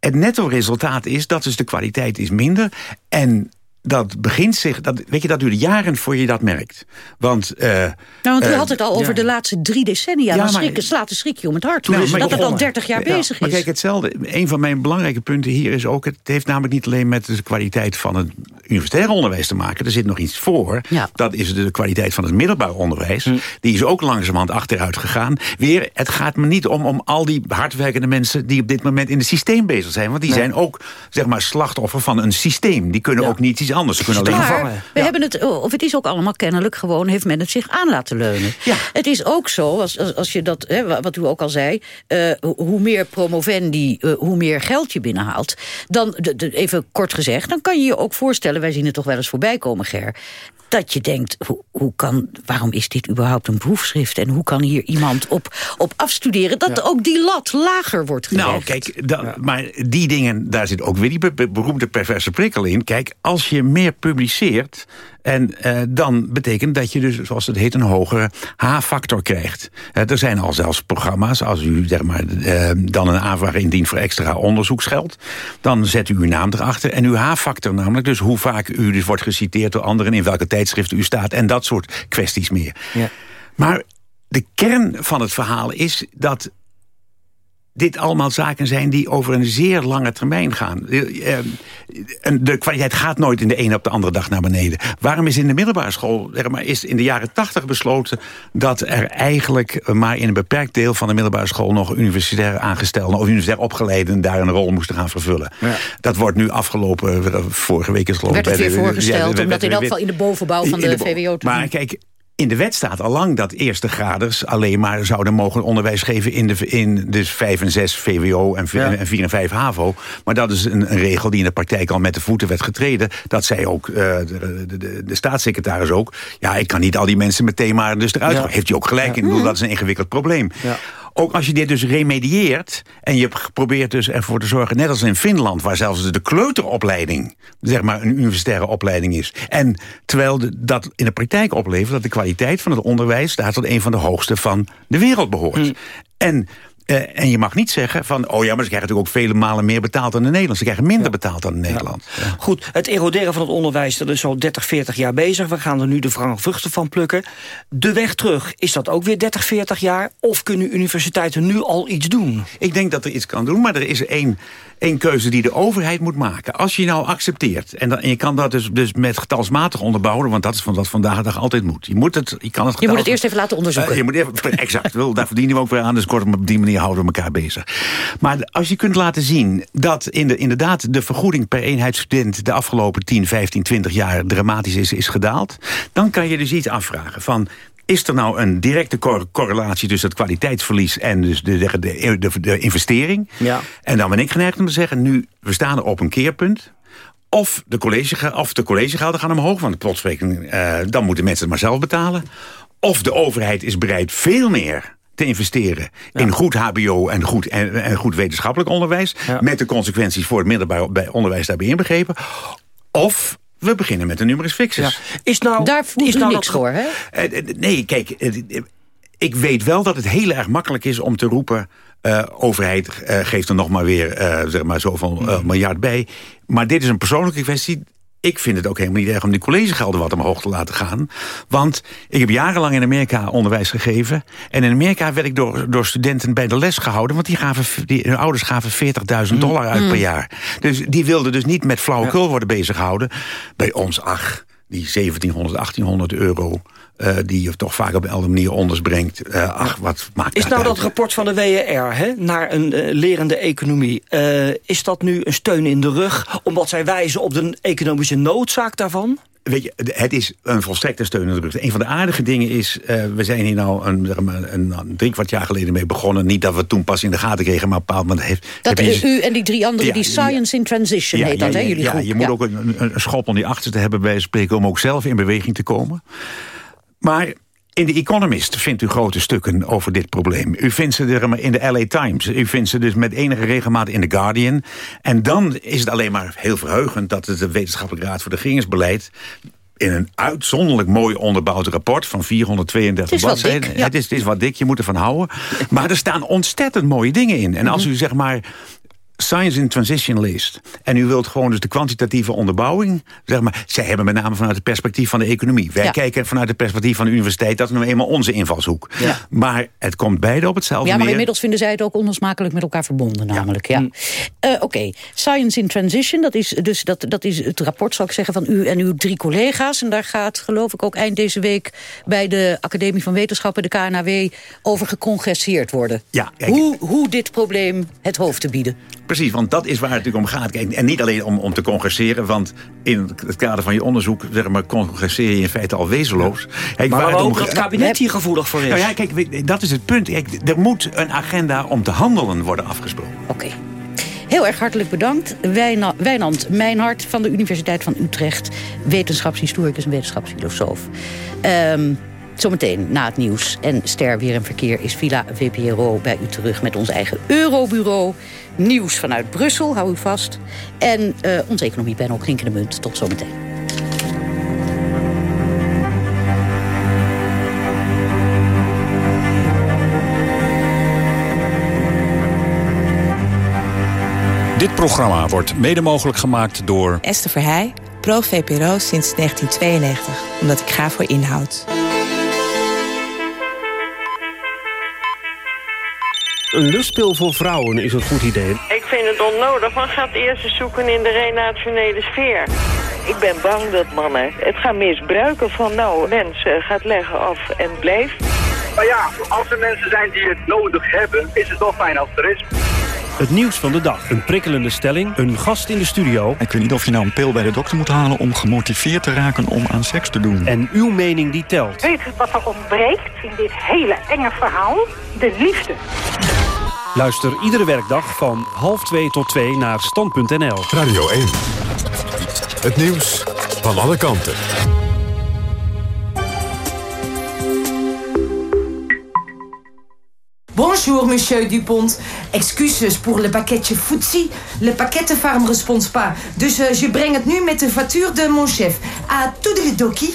het netto resultaat is dat dus de kwaliteit is minder. En dat begint zich... Dat, weet je, dat duurt jaren voor je dat merkt. Want... eh, Nou, want u eh, had het al over ja. de laatste drie decennia. Ja, dan maar- schrikken, slaat een schrikje om het hart. Nou, maar- dat het al 30 jaar Ja, bezig Maar is. kijk, hetzelfde. Een van mijn belangrijke punten hier is ook... het heeft namelijk niet alleen met de kwaliteit van het universitair onderwijs te maken. Er zit nog iets voor. Dat is de kwaliteit van het middelbaar onderwijs. Hm. Die is ook langzamerhand achteruit gegaan. Weer, het gaat me niet om, om al die hardwerkende mensen... die op dit moment in het systeem bezig zijn. Want die Nee. zijn ook zeg maar, slachtoffer van een systeem. Die kunnen ook niet iets anders. Ze kunnen alleen Maar we hebben het, of het is ook allemaal kennelijk gewoon, heeft men het zich aan laten leunen. Het is ook zo, als, als, als je dat, hè, wat u ook al zei, eh, ho- hoe meer promovendi, eh, hoe meer geld je binnenhaalt. Dan, de, de- even kort gezegd, dan kan je je ook voorstellen, wij zien het toch wel eens voorbij komen, Ger. Dat je denkt, hoe, hoe kan, waarom is dit überhaupt een proefschrift? En hoe kan hier iemand op, op afstuderen? Dat ook die lat lager wordt gelegd. Nou, kijk, maar die dingen, daar zit ook weer die be- be- beroemde perverse prikkel in. Kijk, als je meer publiceert... En eh, dan betekent dat je dus, zoals het heet, een hogere H-factor krijgt. Eh, er zijn al zelfs programma's, als u zeg maar, eh, dan een aanvraag indient voor extra onderzoeksgeld... dan zet u uw naam erachter en uw H-factor namelijk... dus hoe vaak u dus wordt geciteerd door anderen... in welke tijdschriften u staat en dat soort kwesties meer. Maar de kern van het verhaal is dat dit allemaal zaken zijn die over een zeer lange termijn gaan. Eh, eh, en De kwaliteit gaat nooit in de ene op de andere dag naar beneden. Waarom is in de middelbare school, zeg maar, is in de jaren tachtig besloten... dat er eigenlijk maar in een beperkt deel van de middelbare school... nog universitair aangestelden of universitair opgeleiden... daar een rol moesten gaan vervullen. Dat wordt nu afgelopen, eh, vorige week is geloof ik... werd het weer de- voorgesteld, ja, omdat in elk geval in de bovenbouw van de, bo- VWO te Maar kijk, in de wet staat al lang dat eerste graders alleen maar zouden mogen onderwijs geven in de, in dus 5 en 6 VWO en, v- en 4 en 5 HAVO. Maar dat is een, een regel die in de praktijk al met de voeten werd getreden. Dat zei ook eh, de, de, de, de staatssecretaris ook. Ja, ik kan niet al die mensen meteen maar dus eruit Ja. Heeft hij ook gelijk in. Ik bedoel, dat is een ingewikkeld probleem. Ook als je dit dus remedieert en je probeert dus ervoor te zorgen... net als in Finland, waar zelfs de kleuteropleiding... zeg maar een universitaire opleiding is. En terwijl dat in de praktijk oplevert... dat de kwaliteit van het onderwijs daar tot een van de hoogste van de wereld behoort. En Eh, en je mag niet zeggen van... oh ja, maar ze krijgen natuurlijk ook vele malen meer betaald dan de Nederlanders. Ze krijgen minder betaald dan de Nederland. Goed, het eroderen van het onderwijs, dat is al 30, 40 jaar bezig. We gaan er nu de vruchten van plukken. De weg terug, is dat ook weer 30, 40 jaar? Of kunnen universiteiten nu al iets doen? Ik denk dat er iets kan doen, maar er is één, één keuze die de overheid moet maken. Als je nou accepteert, en, dan, en je kan dat dus, dus met getalsmatig onderbouwen... want dat is van wat vandaag de dag altijd moet. Je moet het, je kan het, Je moet het eerst even laten onderzoeken. Uh, je moet even, (laughs) exact, wel, daar verdienen we ook weer aan. Dus kort op die manier houden we elkaar bezig. Maar als je kunt laten zien dat in de, inderdaad de vergoeding per eenheid student... de afgelopen 10, 15, 20 jaar dramatisch is, is gedaald... dan kan je dus iets afvragen van... Is er nou een directe correlatie tussen het kwaliteitsverlies en dus de, de, de, de investering? Ja. En dan ben ik geneigd om te zeggen, nu, we staan er op een keerpunt. Of de, college, of de collegegelden gaan omhoog, want de plotspreking, uh, dan moeten mensen het maar zelf betalen. Of de overheid is bereid veel meer te investeren in goed hbo en goed, en, en goed wetenschappelijk onderwijs... met de consequenties voor het middelbaar onderwijs daarbij inbegrepen. Of we beginnen met een numerus fixus. Is nou, Daar is nou niks dat- voor, hè? Eh, eh, Nee, kijk, eh, ik weet wel dat het heel erg makkelijk is om te roepen... eh, overheid eh, geeft er nog maar weer eh, zeg maar zoveel miljard bij. Maar dit is een persoonlijke kwestie. Ik vind het ook helemaal niet erg om die collegegelden wat omhoog te laten gaan. Want ik heb jarenlang in Amerika onderwijs gegeven. En in Amerika werd ik door, door studenten bij de les gehouden. Want die gaven, die, hun ouders gaven 40.000 dollar uit Mm. per jaar. Dus die wilden dus niet met flauwekul worden bezighouden. Bij ons, ach, die 1700, 1800 euro... eh, die je toch vaak op een andere manier onders brengt. Eh, ach, wat maakt Is dat nou uit? dat rapport van de WER hè, naar een eh, lerende economie... eh, is dat nu een steun in de rug? Omdat zij wijzen op de economische noodzaak daarvan? Weet je, het is een volstrekte steun in de rug. Een van de aardige dingen is, eh, we zijn hier nou een, een, een drie kwart jaar geleden mee begonnen. Niet dat we het toen pas in de gaten kregen, maar op een bepaald moment heeft... Dat je- u en die drie anderen, Ja, die Science in Transition heet dat, hè, jullie ja, groep. je moet Ja. ook een, een, schop om die achter te hebben bij spreken... om ook zelf in beweging te komen. Maar in The Economist vindt u grote stukken over dit probleem. U vindt ze er maar in de LA Times. U vindt ze dus met enige regelmaat in The Guardian. En dan is het alleen maar heel verheugend... dat het de Wetenschappelijke Raad voor de Regeringsbeleid in een uitzonderlijk mooi onderbouwd rapport van 432 Het is wat bladzijden. ja. het, is, het is wat dik, je moet ervan houden. Maar er staan ontzettend mooie dingen in. En als Mhm. u zeg maar Science in Transition leest... en u wilt gewoon dus de kwantitatieve onderbouwing... zeg maar, zij hebben met name vanuit het perspectief van de economie. Wij Ja. kijken vanuit het perspectief van de universiteit... dat is nou eenmaal onze invalshoek. Maar het komt beide op hetzelfde Ja, maar neer. inmiddels vinden zij het ook onlosmakelijk met elkaar verbonden namelijk. Ja. Mm. Eh, Oké, Science in Transition, dat is, dus dat, dat is het rapport, zal ik zeggen, van u en uw drie collega's. En daar gaat, geloof ik, ook eind deze week bij de Academie van Wetenschappen, de KNAW, over gecongresseerd worden. Ja, kijk, Hoe, hoe dit probleem het hoofd te bieden. Precies, want dat is waar het natuurlijk om gaat. Kijk, en niet alleen om, om te congresseren, want in het kader van je onderzoek... zeg maar, congresseer je in feite al wezenloos. Kijk, Maar waar we het om dat kabinet hier gevoelig voor is. Nou ja, kijk, dat is het punt. Kijk, er moet een agenda om te handelen worden afgesproken. Oké. Heel erg hartelijk bedankt. Wijna- Wijnand Mijnhart van de Universiteit van Utrecht. Wetenschapshistoricus en wetenschapsfilosoof. Ehm, zometeen na het nieuws en ster weer en verkeer... is Villa VPRO bij u terug met ons eigen Eurobureau. Nieuws vanuit Brussel, hou u vast. En eh onze economie bij ook klinkende munt. Tot zometeen. Dit programma wordt mede mogelijk gemaakt door... Esther Verheij, pro-VPRO sinds 1992, omdat ik ga voor inhoud. Een lustpil voor vrouwen is een goed idee. Ik vind het onnodig, maar gaat eerst eens zoeken in de renationele sfeer. Ik ben bang dat mannen het gaan misbruiken van nou, mensen gaat leggen af en blijf. Maar ja, als er mensen zijn die het nodig hebben, is het wel fijn als er is. Het nieuws van de dag. Een prikkelende stelling, een gast in de studio. Ik weet niet of je nou een pil bij de dokter moet halen om gemotiveerd te raken om aan seks te doen. En uw mening die telt. Weet u wat er ontbreekt in dit hele enge verhaal? De liefde. Luister iedere werkdag van half twee tot twee naar stand.nl. Radio 1. Het nieuws van alle kanten. Bonjour, monsieur Dupont. Excuses pour le pakketje footsie. Le pakkettenfarm responds pas. Dus eh, je brengt het nu met de factuur de mon chef. À toedeledokie.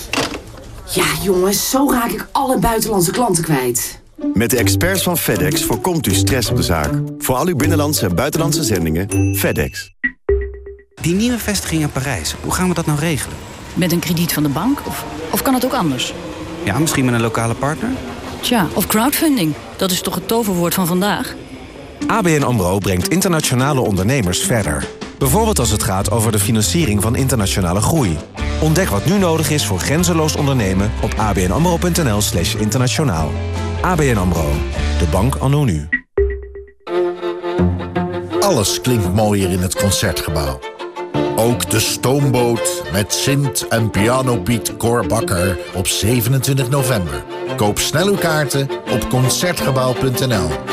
Ja, jongens, zo raak ik alle buitenlandse klanten kwijt. Met de experts van FedEx voorkomt u stress op de zaak. Voor al uw binnenlandse en buitenlandse zendingen, FedEx. Die nieuwe vestiging in Parijs, hoe gaan we dat nou regelen? Met een krediet van de bank? Of, of kan het ook anders? Ja, misschien met een lokale partner? Tja, of crowdfunding. Dat is toch het toverwoord van vandaag? ABN AMRO brengt internationale ondernemers verder. Bijvoorbeeld als het gaat over de financiering van internationale groei. Ontdek wat nu nodig is voor grenzeloos ondernemen op abnamro.nl slash internationaal. ABN AMRO, de bank anno nu. Alles klinkt mooier in het Concertgebouw. Ook de stoomboot met Sint en Pianopiet Cor Bakker op 27 november. Koop snel uw kaarten op Concertgebouw.nl.